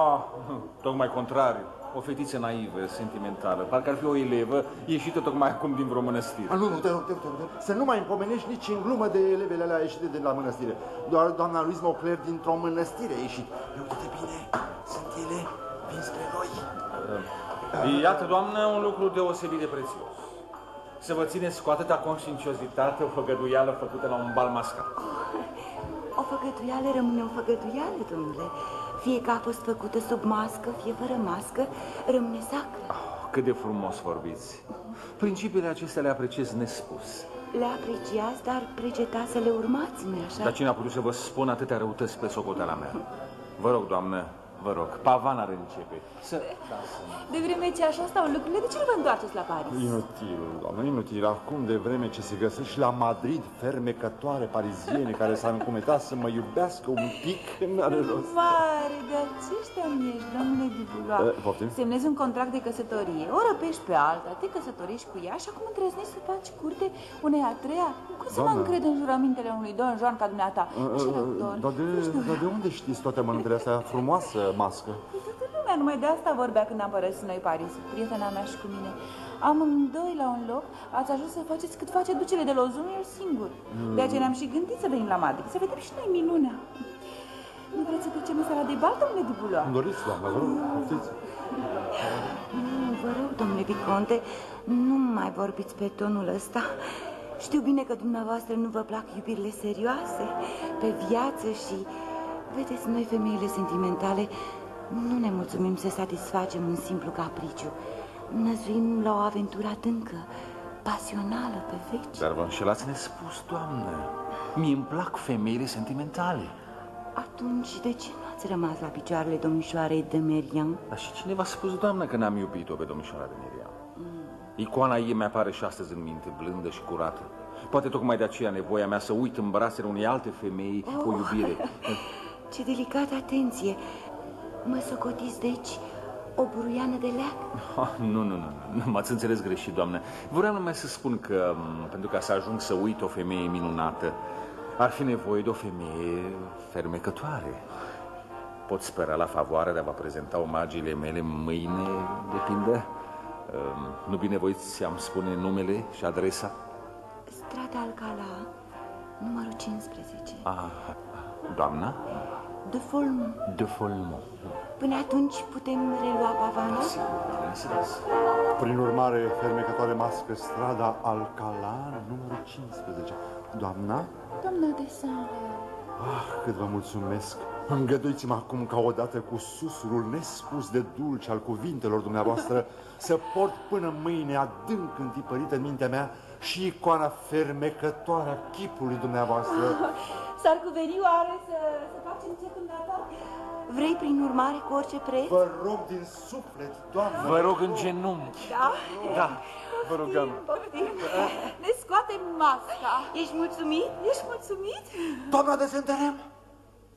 Ah, tocmai contrariu. O fetiță naivă, sentimentală, parcă ar fi o elevă ieșită tocmai acum din vreo mănăstire. Ah, nu, nu, te rog, te rog, te rog, să nu mai împomenești nici în glumă de elevele alea ieșite de la mănăstire. Doar doamna Louise Mauclair dintr-o mănăstire a ieșit. Uite-te bine, sunt ele, vin spre noi. Iată, doamnă, un lucru deosebit de prețios. Să vă țineți cu atâta conștiinciozitate o făgăduială făcută la un bal mascat. O făgăduială rămâne o făgăduială, domnule. Fie că a fost făcută sub mască, fie fără mască, rămâne sacră. Cât de frumos vorbiți. Principiile acestea le apreciez nespus. Le apreciați, dar pregetați să le urmați, nu-i așa? Dar cine a putut să vă spun atâtea răutăți pe socoteala mea? Vă rog, doamnă, Vă rog, pavana începe. Să... Da, să... De vreme ce așa stau lucrurile, de ce nu vă întoarceți la Paris? Inutil, doamnă, inutil. Acum de vreme ce se găsesc și la Madrid fermecătoare pariziene care s-a încumetat să mă iubească un pic, n-are rost. Mare, de aceștia mi ești, domnule Dibuloa. Eh, poftim? Semnezi un contract de căsătorie, o răpești pe alta, te căsătorești cu ea și acum îndrăznești să faci curte unei a treia? Cum să mă Doamnă. încred în jurămintele unui don Joan ca dumneata? Și doctor, Dar de, nu știu, dar de unde știți toate amănuntele astea? Frumoasă mască. toată lumea numai de asta vorbea când am părăsit noi Paris, prietena mea și cu mine. Amândoi la un loc ați ajuns să faceți cât face ducele de lozum el singur. De aceea ne-am și gândit să venim la Madrid, să vedem și noi minunea. Nu vreți să trecem în sala de bal, domnule Dibuloa? Îmi doriți, doamnă, vă rog, poftiți. Nu, vă rog, domnule Viconte, nu mai vorbiți pe tonul ăsta. Știu bine că dumneavoastră nu vă plac iubirile serioase, pe viață și... Vedeți, noi femeile sentimentale nu ne mulțumim să satisfacem un simplu capriciu. Năzuim la o aventură adâncă, pasională pe veci. Dar vă înșelați nespus, doamnă. Mie îmi plac femeile sentimentale. Atunci, de ce nu ați rămas la picioarele domnișoarei de Merian? Dar și cine v-a spus, doamnă, că n-am iubit-o pe domnișoara de Miriam? Icoana ei mi-apare și astăzi în minte, blândă și curată. Poate tocmai de aceea nevoia mea să uit în brațele unei alte femei o iubire. Ce delicată atenție! Mă socotiți, deci, o buruiană de leac? Ah, nu, nu, nu, nu, nu m-ați înțeles greșit, doamnă. Vreau numai să spun că, m, pentru ca să ajung să uit o femeie minunată, ar fi nevoie de o femeie fermecătoare. Pot spera la favoarea de a vă prezenta omagiile mele mâine, de pildă? Um, Nu binevoiți am spune numele și adresa? Strada Alcala, numărul 15. Ah, doamna De Folmu. de Folmont. Până atunci putem relua pavana? Bineînțeles. Prin urmare, fermecătoare mască, strada Alcala, numărul 15. Doamna? Doamna de Saint Ah, cât vă mulțumesc! Îngăduiți-mă acum ca odată cu susurul nespus de dulce al cuvintelor dumneavoastră să port până mâine adânc întipărită în mintea mea și icoana fermecătoare a chipului dumneavoastră. S-ar cuveni oare să, să facem secundata? Vrei, prin urmare, cu orice preț? Vă rog din suflet, doamnă! Vă rog în genunchi. Da? Da, vă rugăm. Poftim. Ne scoatem masca. Ești mulțumit? Ești mulțumit? Doamna de Senterem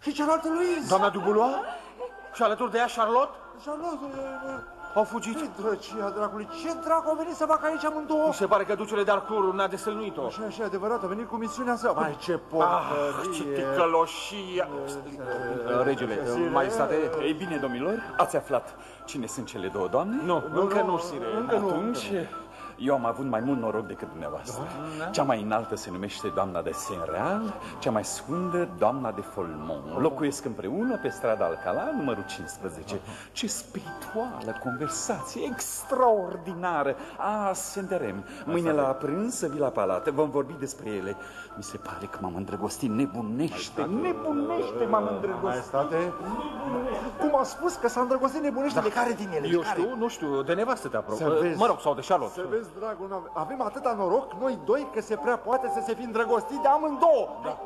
și cealaltă Louise! Doamna Dubuloa? Și alături de ea Charlotte? Charlotte, Au fugit. ce drăcia dracului, ce dracu au venit să facă aici amândouă? Mi se pare că ducele de Arcurul n-a destălnuit-o. Așa, așa, adevărat, a venit cu misiunea sa. Vai, ce Ah, porcărie! ce ticăloșie! Regele, maestate, Ei bine, domnilor, ați aflat cine sunt cele două doamne? nu, încă nu, sire. Încă nu. Atunci, eu am avut mai mult noroc decât dumneavoastră. Cea mai înaltă se numește doamna de Saint-Real, cea mai scundă doamna de Folmont. Locuiesc împreună pe strada Alcala, numărul 15. Ce spirituală conversație, extraordinară! A, Senderem, mâine la prânz să vii la palat, vom vorbi despre ele. Mi se pare că m-am îndrăgostit nebunește, nebunește m-am îndrăgostit. Maestate, cum a spus că s-a îndrăgostit nebunește de care din ele? Eu De care? știu, nu știu, de nevastă te apropo. Să vezi. Mă rog, sau de Charlotte. Să vezi, dragul meu, avem atâta noroc, noi doi, că se prea poate să se fi îndrăgostit de amândouă. Da.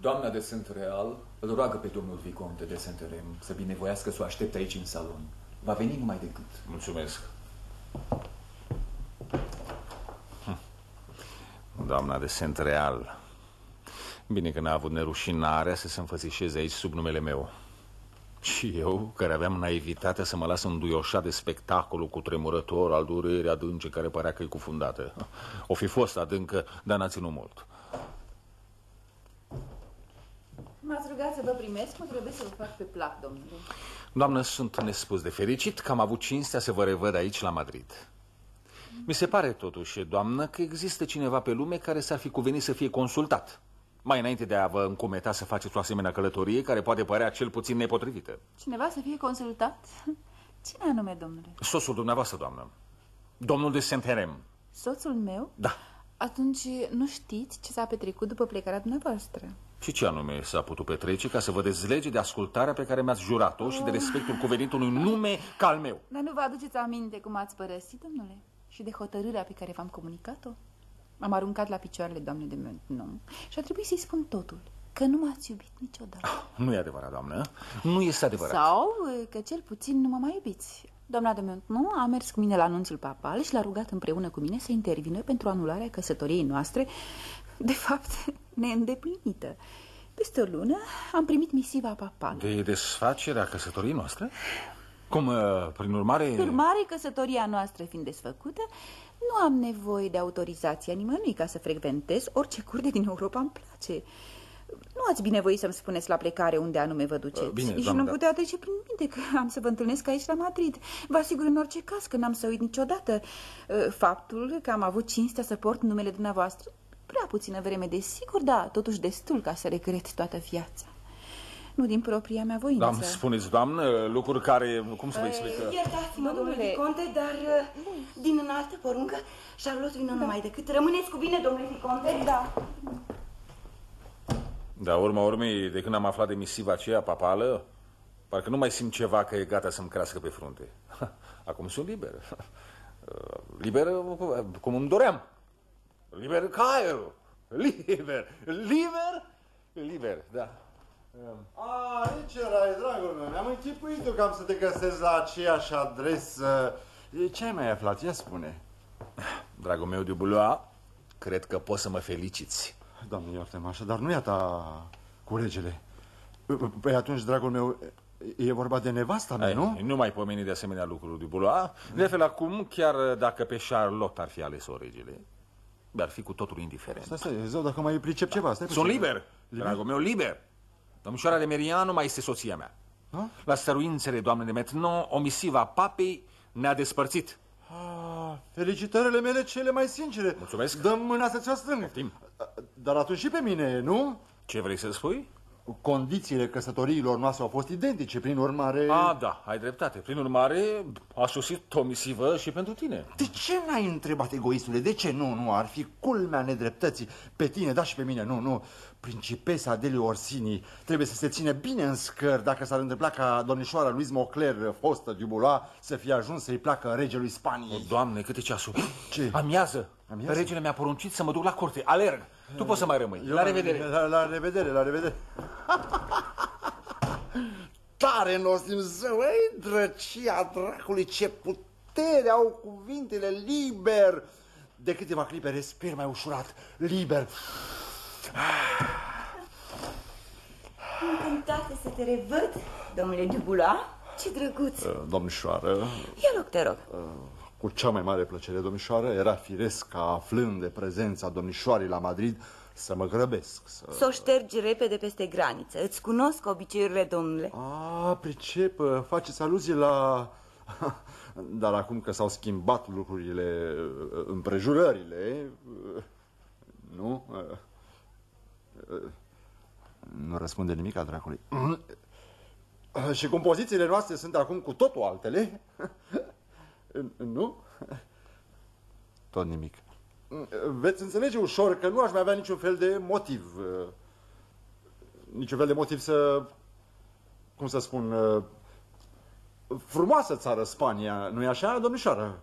Doamna de Saint Real îl roagă pe domnul Viconte de Saint Rem să binevoiască să o aștepte aici în salon. Va veni numai decât. Mulțumesc. Hm. Doamna de Saint Real. Bine că n-a avut nerușinarea să se înfățișeze aici sub numele meu. Și eu, care aveam naivitatea să mă las înduioșat de spectacolul cu tremurător al durerii adânce care părea că e cufundată. O fi fost adâncă, dar n-a ținut mult. M-ați rugat să vă primesc, mă trebuie să vă fac pe plac, domnule. Doamnă, sunt nespus de fericit că am avut cinstea să vă revăd aici la Madrid. Mi se pare totuși, doamnă, că există cineva pe lume care s-ar fi cuvenit să fie consultat. Mai înainte de a vă încometa să faceți o asemenea călătorie care poate părea cel puțin nepotrivită. Cineva să fie consultat? Cine anume, domnule? Sosul dumneavoastră, doamnă. Domnul de Saint-Herem. Soțul meu? Da. Atunci nu știți ce s-a petrecut după plecarea dumneavoastră. Și ce anume s-a putut petrece ca să vă dezlege de ascultarea pe care mi-ați jurat-o și de respectul cuvenit unui nume ca al meu? Dar nu vă aduceți aminte cum ați părăsit, domnule? Și de hotărârea pe care v-am comunicat-o? M-am aruncat la picioarele doamnei de Maintenon și a trebuit să-i spun totul, că nu m-ați iubit niciodată. Nu e adevărat, doamnă. Nu este adevărat. Sau că cel puțin nu mă mai iubiți. Doamna de Maintenon a mers cu mine la anunțul papal și l-a rugat împreună cu mine să intervină pentru anularea căsătoriei noastre, de fapt neîndeplinită. Peste o lună am primit misiva papală. De desfacerea căsătoriei noastre? Cum, uh, prin urmare... Prin urmare, căsătoria noastră fiind desfăcută, nu am nevoie de autorizația nimănui ca să frecventez orice curte din Europa îmi place. Nu ați binevoit să-mi spuneți la plecare unde anume vă duceți. Bine, și doamnă, nu dar- putea trece prin minte că am să vă întâlnesc aici la Madrid. Vă asigur în orice caz că n-am să uit niciodată uh, faptul că am avut cinstea să port numele dumneavoastră. Prea puțină vreme, desigur, da, totuși destul ca să regret toată viața. Nu din propria mea voință. Doamnă, spuneți, doamnă, lucruri care, cum să vă explic? Iertați-mă, domnule Domnule. Viconte, dar uh, din înaltă poruncă, Charlotte nu numai decât. Rămâneți cu bine, domnule Viconte? Da. Da, urma urmei, de când am aflat de misiva aceea papală, parcă nu mai simt ceva că e gata să-mi crească pe frunte. Acum sunt liber. Liber uh, cum îmi doream. Liber ca aerul. Liber. Liber. Liber, da. A, aici erai, dragul meu. Mi-am închipuit eu că am să te găsesc la aceeași adresă. E, Ce ai mai aflat? Ia spune. Dragul meu de Buloa, cred că poți să mă feliciți. Doamne, iartă-mă așa, dar nu e a ta cu regele. Păi atunci, dragul meu, e vorba de nevasta mea, Ai, nu? nu mai pomeni de asemenea lucruri de Buloa. De fel acum, chiar dacă pe Charlotte ar fi ales-o regele, ar fi cu totul indiferent. Stai, stai, zău, dacă mai pricep ceva. Stai Sunt puțin. liber, dragul meu, liber. Domnișoara de Meriano mai este soția mea. Da? La stăruințele doamnei de Metnon, o misivă a papei ne-a despărțit. Ah, felicitările mele cele mai sincere. Mulțumesc. Dăm mâna să-ți o strâng. Poftim. Dar atunci și pe mine, nu? Ce vrei să spui? Condițiile căsătoriilor noastre au fost identice, prin urmare... A, da, ai dreptate. Prin urmare, a sosit o misivă și pentru tine. De ce n-ai întrebat, egoistule? De ce? Nu, nu, ar fi culmea nedreptății. Pe tine, da și pe mine, nu, nu. Principesa Adelio Orsini trebuie să se ține bine în scări dacă s-ar întâmpla ca domnișoara Louise Mocler, fostă Dubula, să fie ajuns să-i placă regelui Spaniei. Doamne, câte ceasul? Ce? Amiază. Amiază? Regele mi-a poruncit să mă duc la curte. Alerg. Tu poți să mai rămâi. La revedere. La, la revedere, la revedere. Tare nostim zău, ei, drăcia dracului, ce putere au cuvintele liber. De câteva clipe respir mai ușurat, liber. Încântate să te revăd, domnule Dubula. Ce drăguț. Domnișoară, Ia loc, te rog. Cu cea mai mare plăcere, domnișoară, era firesc ca aflând de prezența domnișoarei la Madrid să mă grăbesc. Să... Să o ștergi repede peste graniță. Îți cunosc obiceiurile, domnule. A, pricep, faceți aluzie la... Dar acum că s-au schimbat lucrurile, împrejurările, nu? Nu răspunde nimic a dracului. Și compozițiile noastre sunt acum cu totul altele? Nu? Tot nimic. Veți înțelege ușor că nu aș mai avea niciun fel de motiv. Niciun fel de motiv să cum să spun, uh, frumoasă țară Spania, nu-i așa, domnișoară?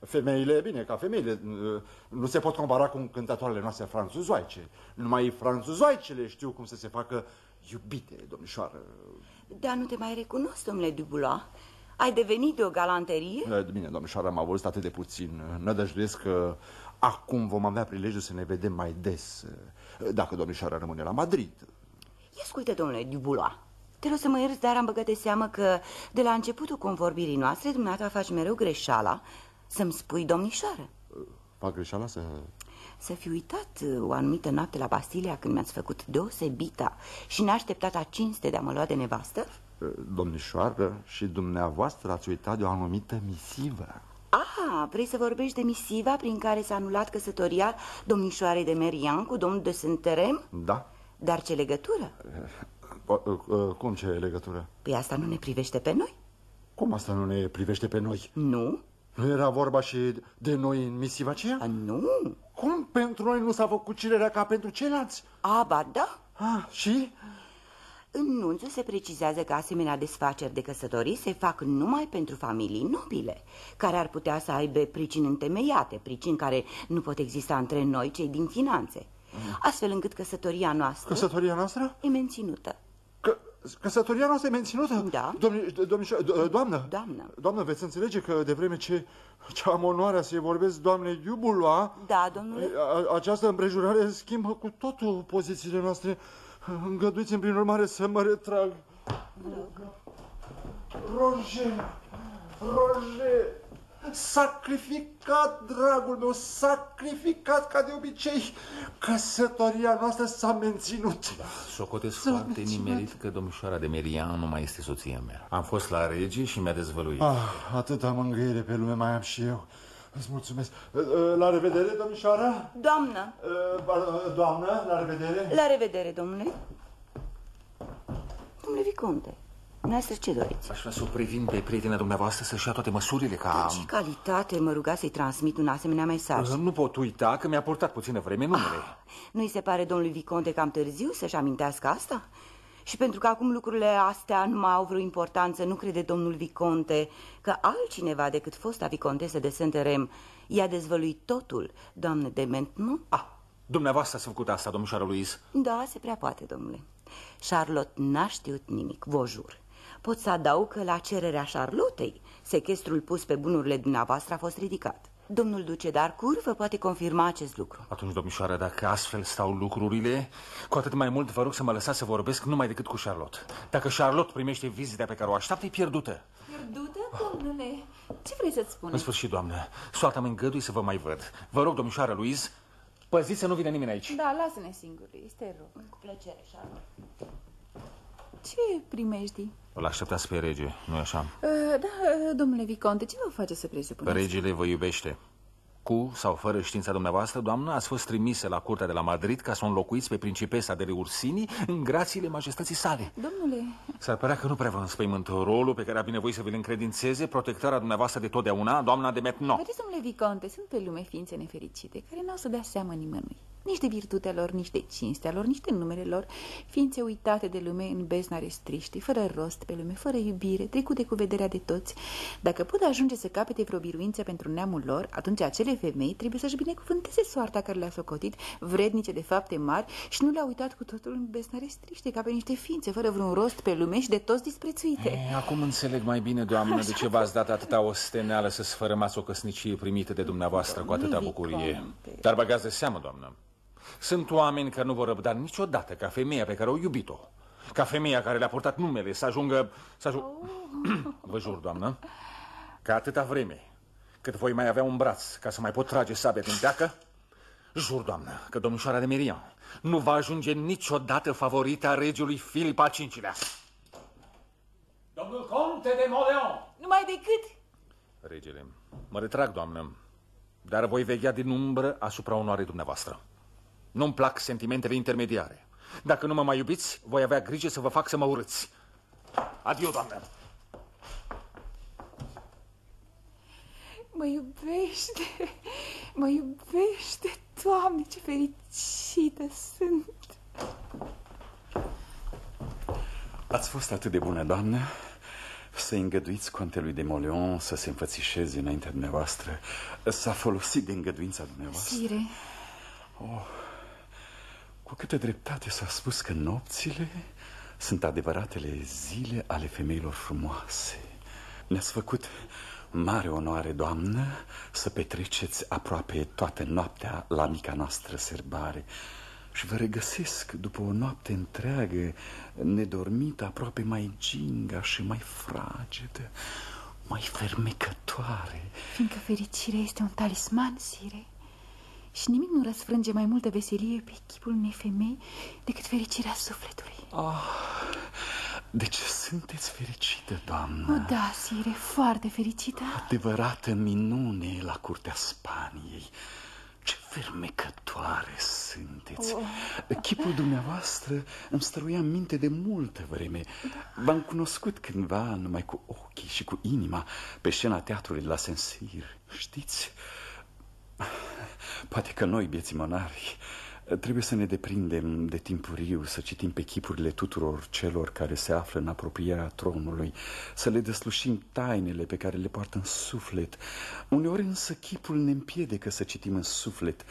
Femeile, bine, ca femeile, uh, nu se pot compara cu cântătoarele noastre franțuzoaice. Numai franțuzoaicele știu cum să se facă iubite, domnișoară. Dar nu te mai recunosc, domnule Dubula. Ai devenit de o galanterie? Uh, Bine, domnișoară, am avut atât de puțin. Nădăjduiesc că acum vom avea prilejul să ne vedem mai des, uh, dacă domnișoara rămâne la Madrid. Ia ascultă, domnule Dubula. Te rog să mă ierți, dar am băgat de seamă că de la începutul convorbirii noastre, dumneata faci mereu greșeala să-mi spui domnișoară. Fac greșeala să... Să fi uitat uh, o anumită noapte la Bastilia când mi-ați făcut deosebita și neașteptata cinste de a mă lua de nevastă? Uh, Domnișoară, și dumneavoastră ați uitat de o anumită misivă. Ah, vrei să vorbești de misiva prin care s-a anulat căsătoria domnișoarei de Merian cu domnul de Saint-Terem? Da? Dar ce legătură? Uh, uh, uh, Cum ce legătură? Păi asta nu ne privește pe noi? Cum asta nu ne privește pe noi? Nu? Nu era vorba și de noi în misiva aceea? A, nu? Cum pentru noi nu s-a făcut cererea ca pentru ceilalți? A, ba da. Ah, și? În nunțul se precizează că asemenea desfaceri de căsătorii se fac numai pentru familii nobile, care ar putea să aibă pricini întemeiate, pricini care nu pot exista între noi, cei din finanțe, astfel încât căsătoria noastră Căsătoria noastră? e menținută. Că, căsătoria noastră e menținută? Da. Domni, domnișo, do- doamnă? Doamnă. Doamnă, veți înțelege că de vreme ce, ce am onoarea să-i vorbesc doamnei Iubula, Da, domnule? a- această împrejurare schimbă cu totul pozițiile noastre. Îngăduiți-mi, prin urmare, să mă retrag. Roger, Roger, sacrificat, dragul meu, sacrificat ca de obicei. Căsătoria noastră s-a menținut. Da, Socotesc foarte nimerit că domnișoara de Merian nu mai este soția mea. Am fost la rege și mi-a dezvăluit. Ah, atâta mângâiere pe lume mai am și eu. Îți mulțumesc. La revedere, domnișoara. Doamnă, Doamnă, la revedere. la revedere, domnule. Domnule Viconte, noastră ce doriți? Aș vrea să o previn pe prietena dumneavoastră să-și ia toate măsurile ca... Ce calitate mă ruga să-i transmit un asemenea mesaj? Nu pot uita că mi-a purtat puțină vreme numele. Nu-i se pare domnului Viconte cam târziu să-și amintească asta? Și pentru că acum lucrurile astea nu mai au vreo importanță, nu crede domnul Viconte că altcineva decât fosta Vicontesă de Saint-Rem i-a dezvăluit totul, doamnă Dement, nu? Ah, dumneavoastră ați făcut asta, domnișoară Luiz. Da, se prea poate, domnule. Charlotte n-a știut nimic, vă jur. Pot să adaug că la cererea Charlottei, sechestrul pus pe bunurile dumneavoastră a fost ridicat. Domnul duce Darcur vă poate confirma acest lucru. Atunci, domnișoară, dacă astfel stau lucrurile, cu atât mai mult vă rog să mă lăsați să vorbesc numai decât cu Charlotte. Dacă Charlotte primește vizita pe care o așteaptă, e pierdută. Pierdută, domnule? Ce vrei să-ți spun? În sfârșit, doamnă, soarta mă îngădui să vă mai văd. Vă rog, domnișoară Luiz, păziți să nu vină nimeni aici. Da, lasă-ne singuri, te rog. Cu plăcere, Charlotte. Ce primești? Îl așteptați pe rege, nu-i așa? Uh, da, uh, domnule Viconte, ce vă face să presupuneți? Regele vă iubește. Cu sau fără știința dumneavoastră, doamnă, ați fost trimise la curtea de la Madrid ca să o înlocuiți pe principesa de Ursini în grațiile majestății sale. Domnule, S-ar părea că nu prea vă înspăimântă rolul pe care a binevoit să vi-l încredințeze protectoarea dumneavoastră de totdeauna, doamna de Metno. vedeți, domnule Viconte, sunt pe lume ființe nefericite care n-au să dea seamă nimănui. Nici de virtutea lor, nici de cinstea lor, nici de numele lor, ființe uitate de lume în bezna restriște, fără rost pe lume, fără iubire, trecute cu vederea de toți. Dacă pot ajunge să capete vreo biruință pentru neamul lor, atunci acele femei trebuie să-și binecuvânteze soarta care le-a socotit, vrednice de fapte mari și nu le-a uitat cu totul în bezna restriște, ca pe niște ființe fără vreun rost pe lume și de toți disprețuite. E, acum înțeleg mai bine, doamnă, de ce v-ați dat atâta osteneală să sfărâmați o căsnicie primită de dumneavoastră cu atâta bucurie. Dar băgați de seamă, doamnă. Sunt oameni care nu vor răbda niciodată ca femeia pe care au iubit-o. Ca femeia care le-a purtat numele să ajungă... Să ajung... Vă jur, doamnă, că atâta vreme cât voi mai avea un braț ca să mai pot trage sabia din teacă, jur, doamnă, că domnișoara de Miriam nu va ajunge niciodată favorita regiului Filip al V-lea. Domnul conte de Moleon! Numai decât Regele, mă retrag, doamnă, dar voi veghea din umbră asupra onoarei dumneavoastră. Nu-mi plac sentimentele intermediare. Dacă nu mă mai iubiți, voi avea grijă să vă fac să mă urâți. Adio, doamnă! Mă iubește, mă iubește, Doamne, ce fericită sunt. Ați fost atât de bună, doamnă, să îngăduiți contelui de Moleon să se înfățișeze înaintea dumneavoastră. S-a folosit de îngăduința dumneavoastră. Sire, Cu câtă dreptate s-a spus că nopțile sunt adevăratele zile ale femeilor frumoase. Ne-ați făcut mare onoare, doamnă, să petreceți aproape toată noaptea la mica noastră serbare. Și vă regăsesc după o noapte întreagă, nedormită, aproape mai ginga și mai fragedă, mai fermecătoare. fiindcă fericirea este un talisman, Sire, și nimic nu răsfrânge mai multă veselie pe chipul unei femei decât fericirea sufletului. Deci sunteți fericită, doamnă. O, da, Sire, foarte fericită. Adevărată minune la curtea Spaniei. Ce fermecătoare sunteți! Oh. Chipul dumneavoastră îmi stăruia în minte de multă vreme. V-am cunoscut cândva numai cu ochii și cu inima pe scena teatrului de la Sensir. Știți, poate că noi, bieții monari, Trebuie să ne deprindem de timpuriu, să citim pe chipurile tuturor celor care se află în apropierea tronului, să le deslușim tainele pe care le poartă în suflet. Uneori însă chipul ne împiedică să citim în suflet.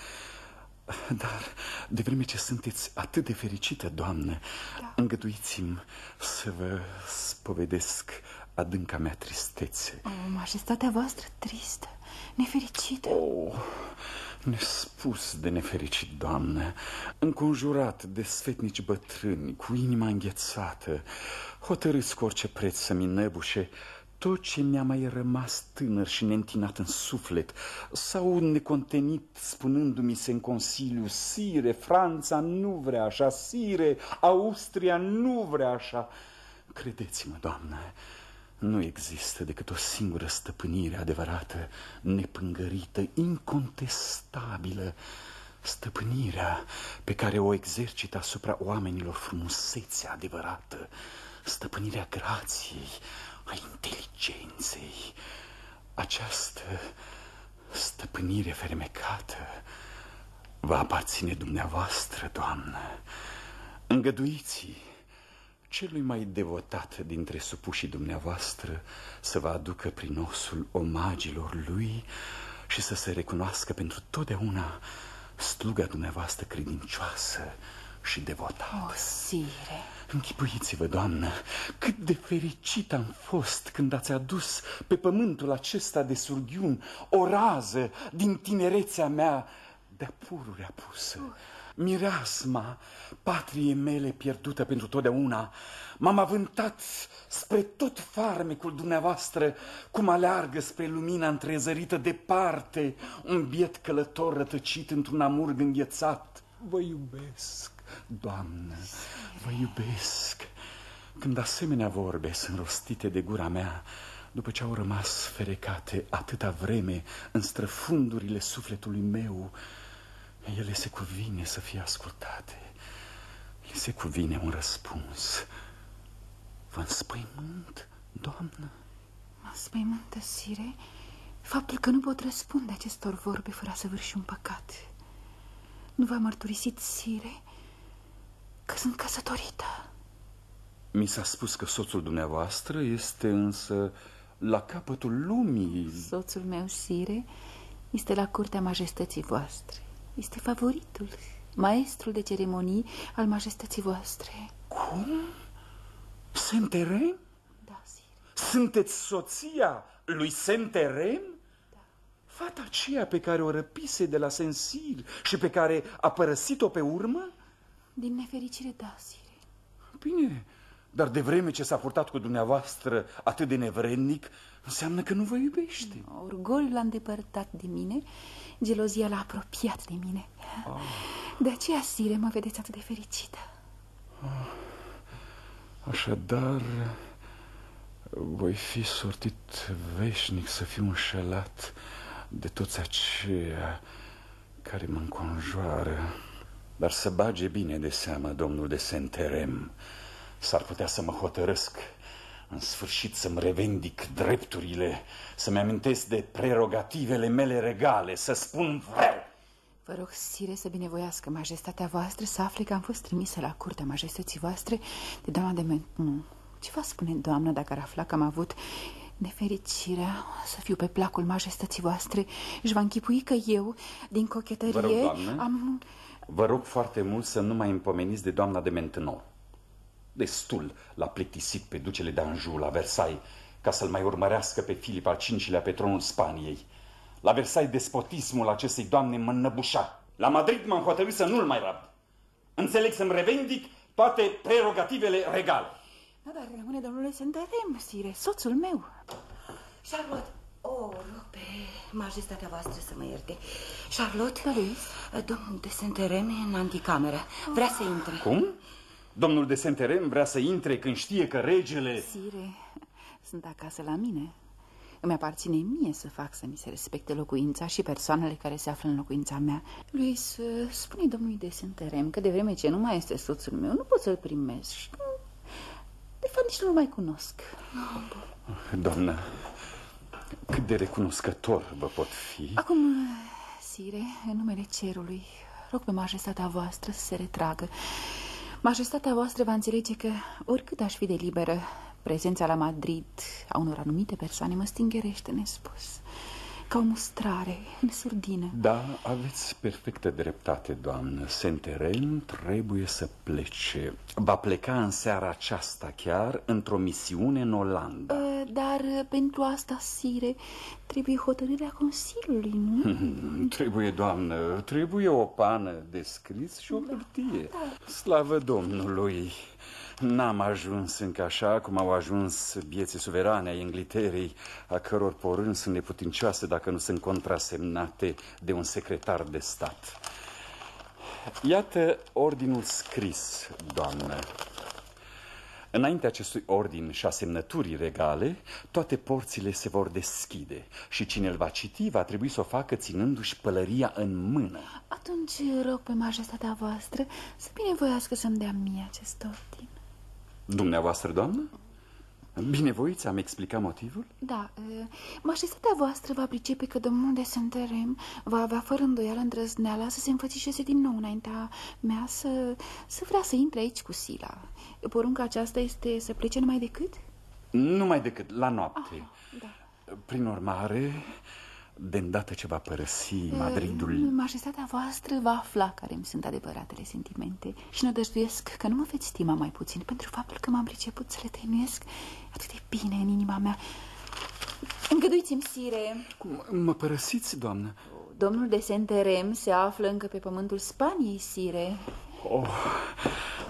Dar, de vreme ce sunteți atât de fericită, doamnă, da. îngăduiți-mi să vă spovedesc adânca mea tristețe. O, majestatea voastră tristă, nefericită. Oh, nespus de nefericit, doamnă, înconjurat de sfetnici bătrâni, cu inima înghețată, hotărâți cu orice preț să-mi înăbușe tot ce mi-a mai rămas tânăr și neîntinat în suflet, sau necontenit spunându-mi se în consiliu, Sire, Franța nu vrea așa, Sire, Austria nu vrea așa. Credeți-mă, doamnă, nu există decât o singură stăpânire adevărată, nepângărită, incontestabilă, stăpânirea pe care o exercită asupra oamenilor frumusețea adevărată, stăpânirea grației, a inteligenței. Această stăpânire fermecată va aparține dumneavoastră, Doamnă. Îngăduiți celui mai devotat dintre supușii dumneavoastră să vă aducă prin osul omagilor lui și să se recunoască pentru totdeauna sluga dumneavoastră credincioasă și devotată. O, sire! Închipuiți-vă, doamnă, cât de fericit am fost când ați adus pe pământul acesta de surghiun o rază din tinerețea mea de-a pururea pusă. Uh mireasma patriei mele pierdută pentru totdeauna. M-am avântat spre tot farmecul dumneavoastră, cum aleargă spre lumina întrezărită departe, un biet călător rătăcit într-un amur înghețat. Vă iubesc, Doamnă, vă iubesc. Când asemenea vorbe sunt rostite de gura mea, după ce au rămas ferecate atâta vreme în străfundurile sufletului meu, ele se cuvine să fie ascultate. Le se cuvine un răspuns. Vă înspăimânt, doamnă? Mă înspăimântă, sire, faptul că nu pot răspunde acestor vorbe fără a săvârși un păcat. Nu v-a mărturisit, sire, că sunt căsătorită. Mi s-a spus că soțul dumneavoastră este însă la capătul lumii. Soțul meu, sire, este la curtea majestății voastre. Este favoritul, maestrul de ceremonii al majestății voastre. Cum? Senterem? Da, sire. Sunteți soția lui Senterem? Da. Fata aceea pe care o răpise de la Sensir și pe care a părăsit-o pe urmă? Din nefericire, da, sire. Bine, dar de vreme ce s-a purtat cu dumneavoastră atât de nevrednic, înseamnă că nu vă iubește. Orgoliul l-a îndepărtat de mine Gelozia l-a apropiat de mine oh. De aceea, Sire, mă vedeți atât de fericită oh. Așadar, voi fi sortit veșnic să fiu înșelat de toți aceia care mă înconjoară Dar să bage bine de seamă, domnul de Senterem S-ar putea să mă hotărăsc în sfârșit să-mi revendic drepturile, să-mi amintesc de prerogativele mele regale, să spun vreau. Vă rog, sire, să binevoiască majestatea voastră să afle că am fost trimisă la curtea majestății voastre de doamna de men... Nu. Ce va spune doamna dacă ar afla că am avut nefericirea să fiu pe placul majestății voastre? Își va închipui că eu, din cochetărie, Vă rog, doamnă, am... Vă rog foarte mult să nu mai împomeniți de doamna de Maintenon. Destul l-a plictisit pe ducele d'Anjou la Versailles ca să-l mai urmărească pe Filip al V-lea pe tronul Spaniei. La Versailles despotismul acestei doamne mă înnăbușa. La Madrid m-am hotărât să nu-l mai rab. Înțeleg să-mi revendic toate prerogativele regale. Da, dar rămâne domnule Senterem, sire, soțul meu. Charlotte, o, oh, rog pe majestatea voastră să mă ierte. Charlotte, da, Luis? domnul de Senterem e în anticameră. Vrea să intre. Cum? Domnul de Senterem vrea să intre când știe că regele... Sire, sunt acasă la mine. Îmi aparține mie să fac să mi se respecte locuința și persoanele care se află în locuința mea. Luis, spune domnului de Senterem că de vreme ce nu mai este soțul meu, nu pot să-l primesc și de fapt nici nu-l mai cunosc. Doamnă, cât de recunoscător vă pot fi? Acum, Sire, în numele cerului, rog pe majestatea voastră să se retragă. Majestatea voastră va înțelege că, oricât aș fi de liberă, prezența la Madrid a unor anumite persoane mă stingerește nespus ca o mustrare în surdină. Da, aveți perfectă dreptate, doamnă. Senteren trebuie să plece. Va pleca în seara aceasta chiar într-o misiune în Olanda. Uh, dar pentru asta, Sire, trebuie hotărârea Consiliului, nu? trebuie, doamnă, trebuie o pană de scris și o hârtie. Da. Slavă Domnului! N-am ajuns încă așa cum au ajuns vieții suverane ai Ingliterei, a căror porâni sunt neputincioase dacă nu sunt contrasemnate de un secretar de stat. Iată ordinul scris, doamnă. Înainte acestui ordin și a semnăturii regale, toate porțile se vor deschide și cine îl va citi va trebui să o facă ținându-și pălăria în mână. Atunci rog pe majestatea voastră să binevoiască să-mi dea mie acest ordin. Dumneavoastră, doamnă? Binevoiți, am explicat motivul? Da, majestatea voastră va pricepe că domnul de Santarem va avea fără îndoială îndrăzneala să se înfățișeze din nou înaintea mea să, să vrea să intre aici cu Sila. Porunca aceasta este să plece numai decât? Numai decât, la noapte. Ah, da. Prin urmare, de îndată ce va părăsi Madridul... Majestatea voastră va afla care îmi sunt adevăratele sentimente și nădăjduiesc că nu mă veți stima mai puțin pentru faptul că m-am priceput să le tăinuiesc atât de bine în inima mea. Îngăduiți-mi, sire... Cum, mă părăsiți, doamnă? Domnul de Senterem se află încă pe pământul Spaniei, sire. Oh,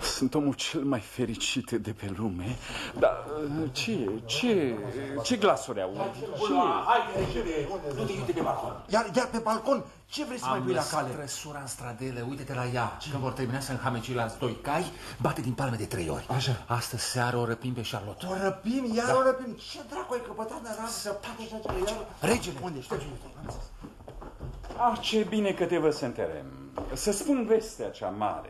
sunt omul cel mai fericit de pe lume. Dar ce, ce, ce glasuri au? Ce? Hai, repede, nu te uite pe balcon. Iar, iar pe balcon, ce vrei să Am mai pui la lăsat cale? trăsura în stradele, uite-te la ea. Când vor termina să înhamece la doi cai, bate din palme de trei ori. Așa. Astă seară o răpim pe Charlotte. O răpim, iar o răpim. Ce dracu ai căpătat în ram să facă așa ceva? Iar... Regele! Unde ești? Ah, ce bine că te văd să înterem. Să spun vestea cea mare.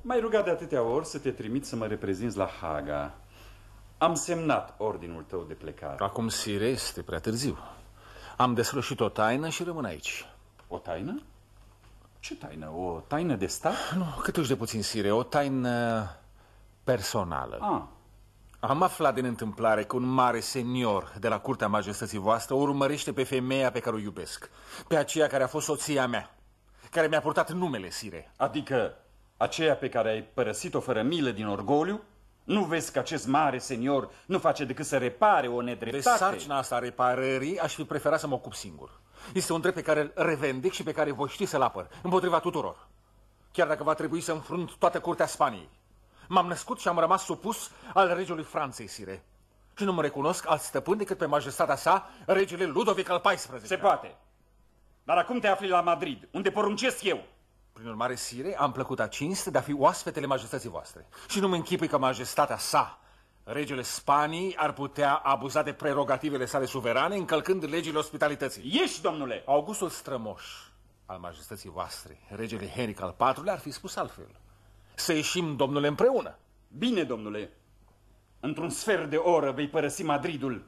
M-ai rugat de atâtea ori să te trimit să mă reprezinți la Haga. Am semnat ordinul tău de plecare. Acum, Sire, este prea târziu. Am deslușit o taină și rămân aici. O taină? Ce taină? O taină de stat? Nu, cât uși de puțin, Sire, o taină personală. Ah, Am aflat din întâmplare că un mare senior de la curtea majestății voastre urmărește pe femeia pe care o iubesc. Pe aceea care a fost soția mea, care mi-a purtat numele, Sire. adică aceea pe care ai părăsit-o fără milă din orgoliu? Nu vezi că acest mare senior nu face decât să repare o De nedreptate? sarcina asta a reparării aș fi preferat să mă ocup singur. Este un drept pe care îl revendic și pe care voi ști să-l apăr, împotriva tuturor. Chiar dacă va trebui să înfrunt toată curtea Spaniei. M-am născut și am rămas supus al regelui Franței, Sire. Și nu mă recunosc alt stăpân decât pe majestatea sa, regele Ludovic al XIV. Se poate. Dar acum te afli la Madrid, unde poruncesc eu. Prin urmare, Sire, am plăcut a cinste de a fi oaspetele majestății voastre. Și nu mă închipui că majestatea sa, regele Spaniei, ar putea abuza de prerogativele sale suverane, încălcând legile ospitalității. Ieși, domnule! Augustul strămoș al majestății voastre, regele Henric al IV-lea, ar fi spus altfel. Să ieșim, domnule, împreună. Bine, domnule. Într-un sfert de oră vei părăsi Madridul,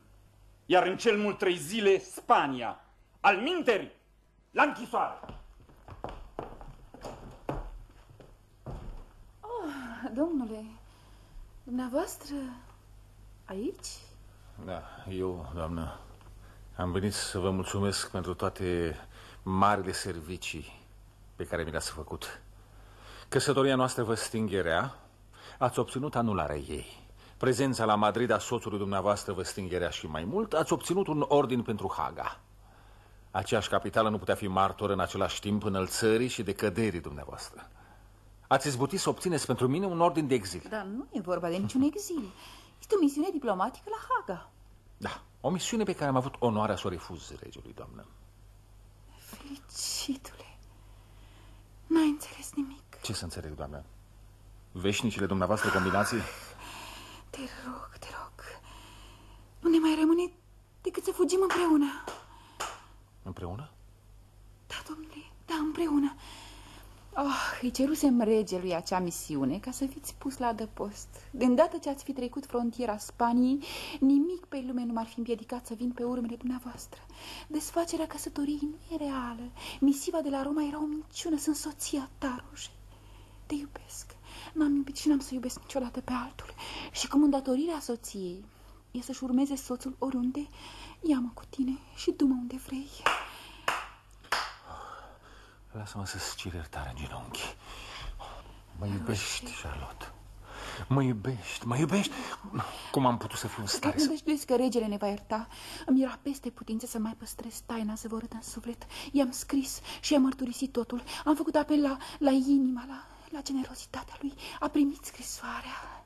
iar în cel mult trei zile Spania. Al minteri, la închisoare. Domnule, dumneavoastră aici? Da, eu, doamnă, am venit să vă mulțumesc pentru toate marile servicii pe care mi le-ați făcut. Căsătoria noastră vă stingerea, ați obținut anularea ei. Prezența la Madrid a soțului dumneavoastră vă stingerea și mai mult, ați obținut un ordin pentru Haga. Aceeași capitală nu putea fi martor în același timp înălțării și decăderii dumneavoastră. Ați izbutit să obțineți pentru mine un ordin de exil. Dar nu e vorba de niciun exil. Este o misiune diplomatică la Haga. Da, o misiune pe care am avut onoarea să o refuz regelui, doamnă. Fericitule, n-ai înțeles nimic. Ce să înțeleg, doamnă? Veșnicile dumneavoastră combinații? Te rog, te rog, nu ne mai rămâne decât să fugim împreună. Împreună? Da, domnule, da, împreună. Oh, îi cerusem regelui acea misiune ca să fiți pus la adăpost. De îndată ce ați fi trecut frontiera Spaniei, nimic pe lume nu m-ar fi împiedicat să vin pe urmele dumneavoastră. Desfacerea căsătoriei nu e reală. Misiva de la Roma era o minciună, sunt soția ta, Roge. Te iubesc. N-am iubit și n-am să iubesc niciodată pe altul. Și cum îndatorirea soției e să-și urmeze soțul oriunde, ia-mă cu tine și du-mă unde vrei. Lasă-mă să-ți cer iertare în genunchi. Mă iubești, Charlotte. Mă iubești, mă iubești. Cum am putut să fiu în stare să... Nădăjduiesc că regele ne va ierta. Îmi era peste putință să mai păstrez taina zăvorâtă în suflet. I-am scris și i-am mărturisit totul. Am făcut apel la, la inima, la, la generozitatea lui. A primit scrisoarea.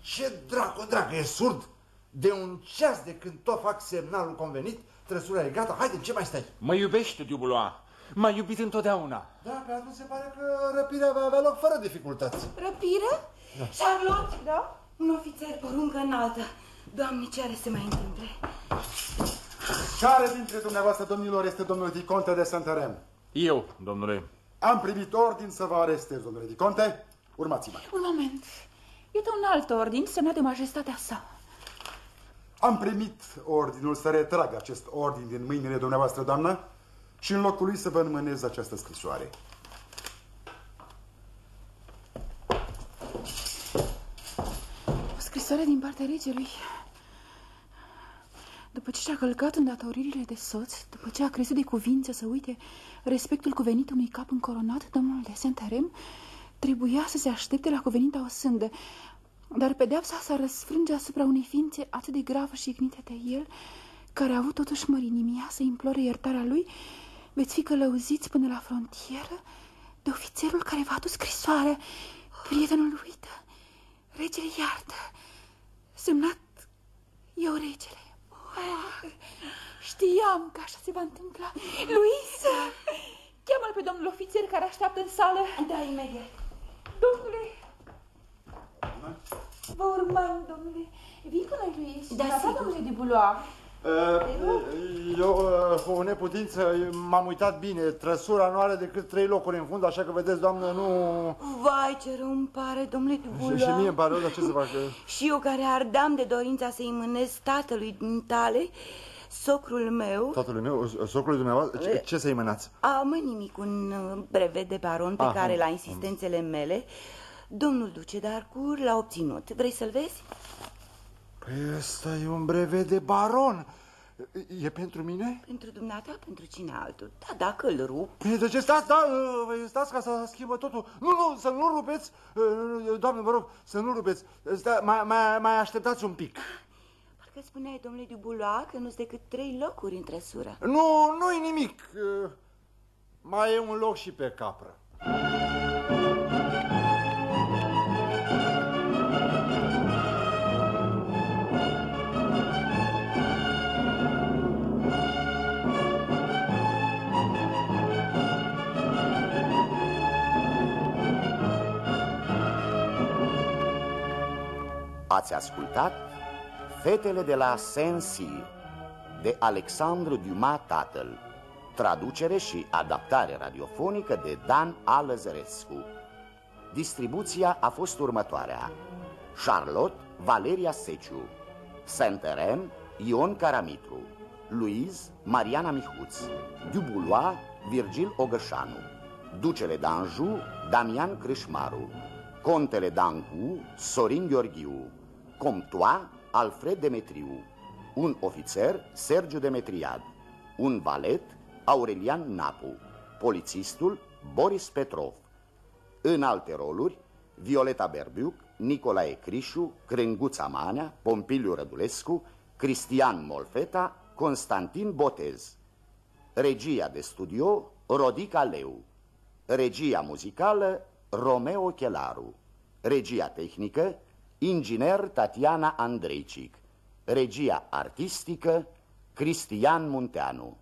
Ce dracu, dracu, e surd? De un ceas de când tot fac semnalul convenit, trăsura e gata, haide, ce mai stai? Mă iubești, Dubulois. M-ai iubit întotdeauna. Da, pe atunci se pare că răpirea va avea loc fără dificultăți. Răpire? Da. Charlotte? Da? Un ofițer, poruncă înaltă. Doamne, ce are să mai întâmple? Care dintre dumneavoastră, domnilor, este domnul Diconte de Santarem? Eu, domnule. Am primit ordin să vă arestez, domnule Diconte. Urmați-mă. Un moment. Iată un alt ordin semnat de majestatea sa. Am primit ordinul să retrag acest ordin din mâinile dumneavoastră, doamnă, și în locul lui să vă înmânez această scrisoare. O scrisoare din partea regelui. După ce și-a călcat îndatoririle de soț, după ce a crezut de cuvință să uite respectul cuvenit unui cap încoronat, domnul de Saint-Arem trebuia să se aștepte la cuvenita o sândă, dar pedeapsa s-a răsfrânge asupra unei ființe atât de gravă și ignite de el, care a avut totuși mărinimia să implore iertarea lui, veți fi călăuziți până la frontieră de ofițerul care v-a adus scrisoarea. Prietenul uită, regele iartă, semnat eu regele. Știam că așa se va întâmpla. Luisa, cheamă-l pe domnul ofițer care așteaptă în sală. Da, imediat. Domnule, vă urmăm, domnule. Vii cu noi, Luis? Da, Da, sigur. domnule de Buloa. Eu, uh, cu o neputință, m-am uitat bine. Trăsura nu are decât trei locuri în fund, așa că vedeți, doamnă, nu... Vai, ce rău îmi pare, domnule Și, Dubula. și mie îmi pare rău, dar ce să fac? Și eu care ardam de dorința să-i mânez tatălui tale, socrul meu, Tatălui meu, socrului dumneavoastră, ce, ce să-i mânați? a mă nimic un uh, brevet de baron pe Ah, care, am- la insistențele mele, domnul duce Darcur l-a obținut. Vrei să-l vezi? Păi ăsta e un brevet de baron. E pentru mine? Pentru dumneata, pentru cine altul. Da, dacă îl rup. Păi de ce stați, da, uh, stați ca să schimbă totul. Nu, nu, să nu rupeți, uh, doamne, vă rog, să nu rupeți. Sta, mai, mai, mai așteptați un pic. Parcă spuneai, domnule Dubuloa, că nu-s decât trei locuri în trăsură. Nu, nu-i nimic. Uh, Mai e un loc și pe capră. Ați ascultat Fetele de la Saint-Cyr de Alexandru Dumas Tatăl. Traducere și adaptare radiofonică de Dan Alăzărescu. Distribuția a fost următoarea. Charlotte Valeria Seciu. Saint-Eren Ion Caramitru. Louise Mariana Mihuț. Dubulois Virgil Ogășanu. Ducele d'Anjou Damian Crâșmaru. Contele d'Ancu Sorin Gheorghiu Comtois Alfred Demetriu. Un ofițer Sergiu Demetriad. Un valet Aurelian Napu. Polițistul Boris Petrov. În alte roluri Violeta Berbiuc, Nicolae Crișu, Crânguța Manea, Pompiliu Rădulescu, Cristian Molfeta, Constantin Botez. Regia de studio Rodica Leu. Regia muzicală Romeo Chelaru. Regia tehnică Inginer Tatiana Andreicic Regia artistică Cristian Munteanu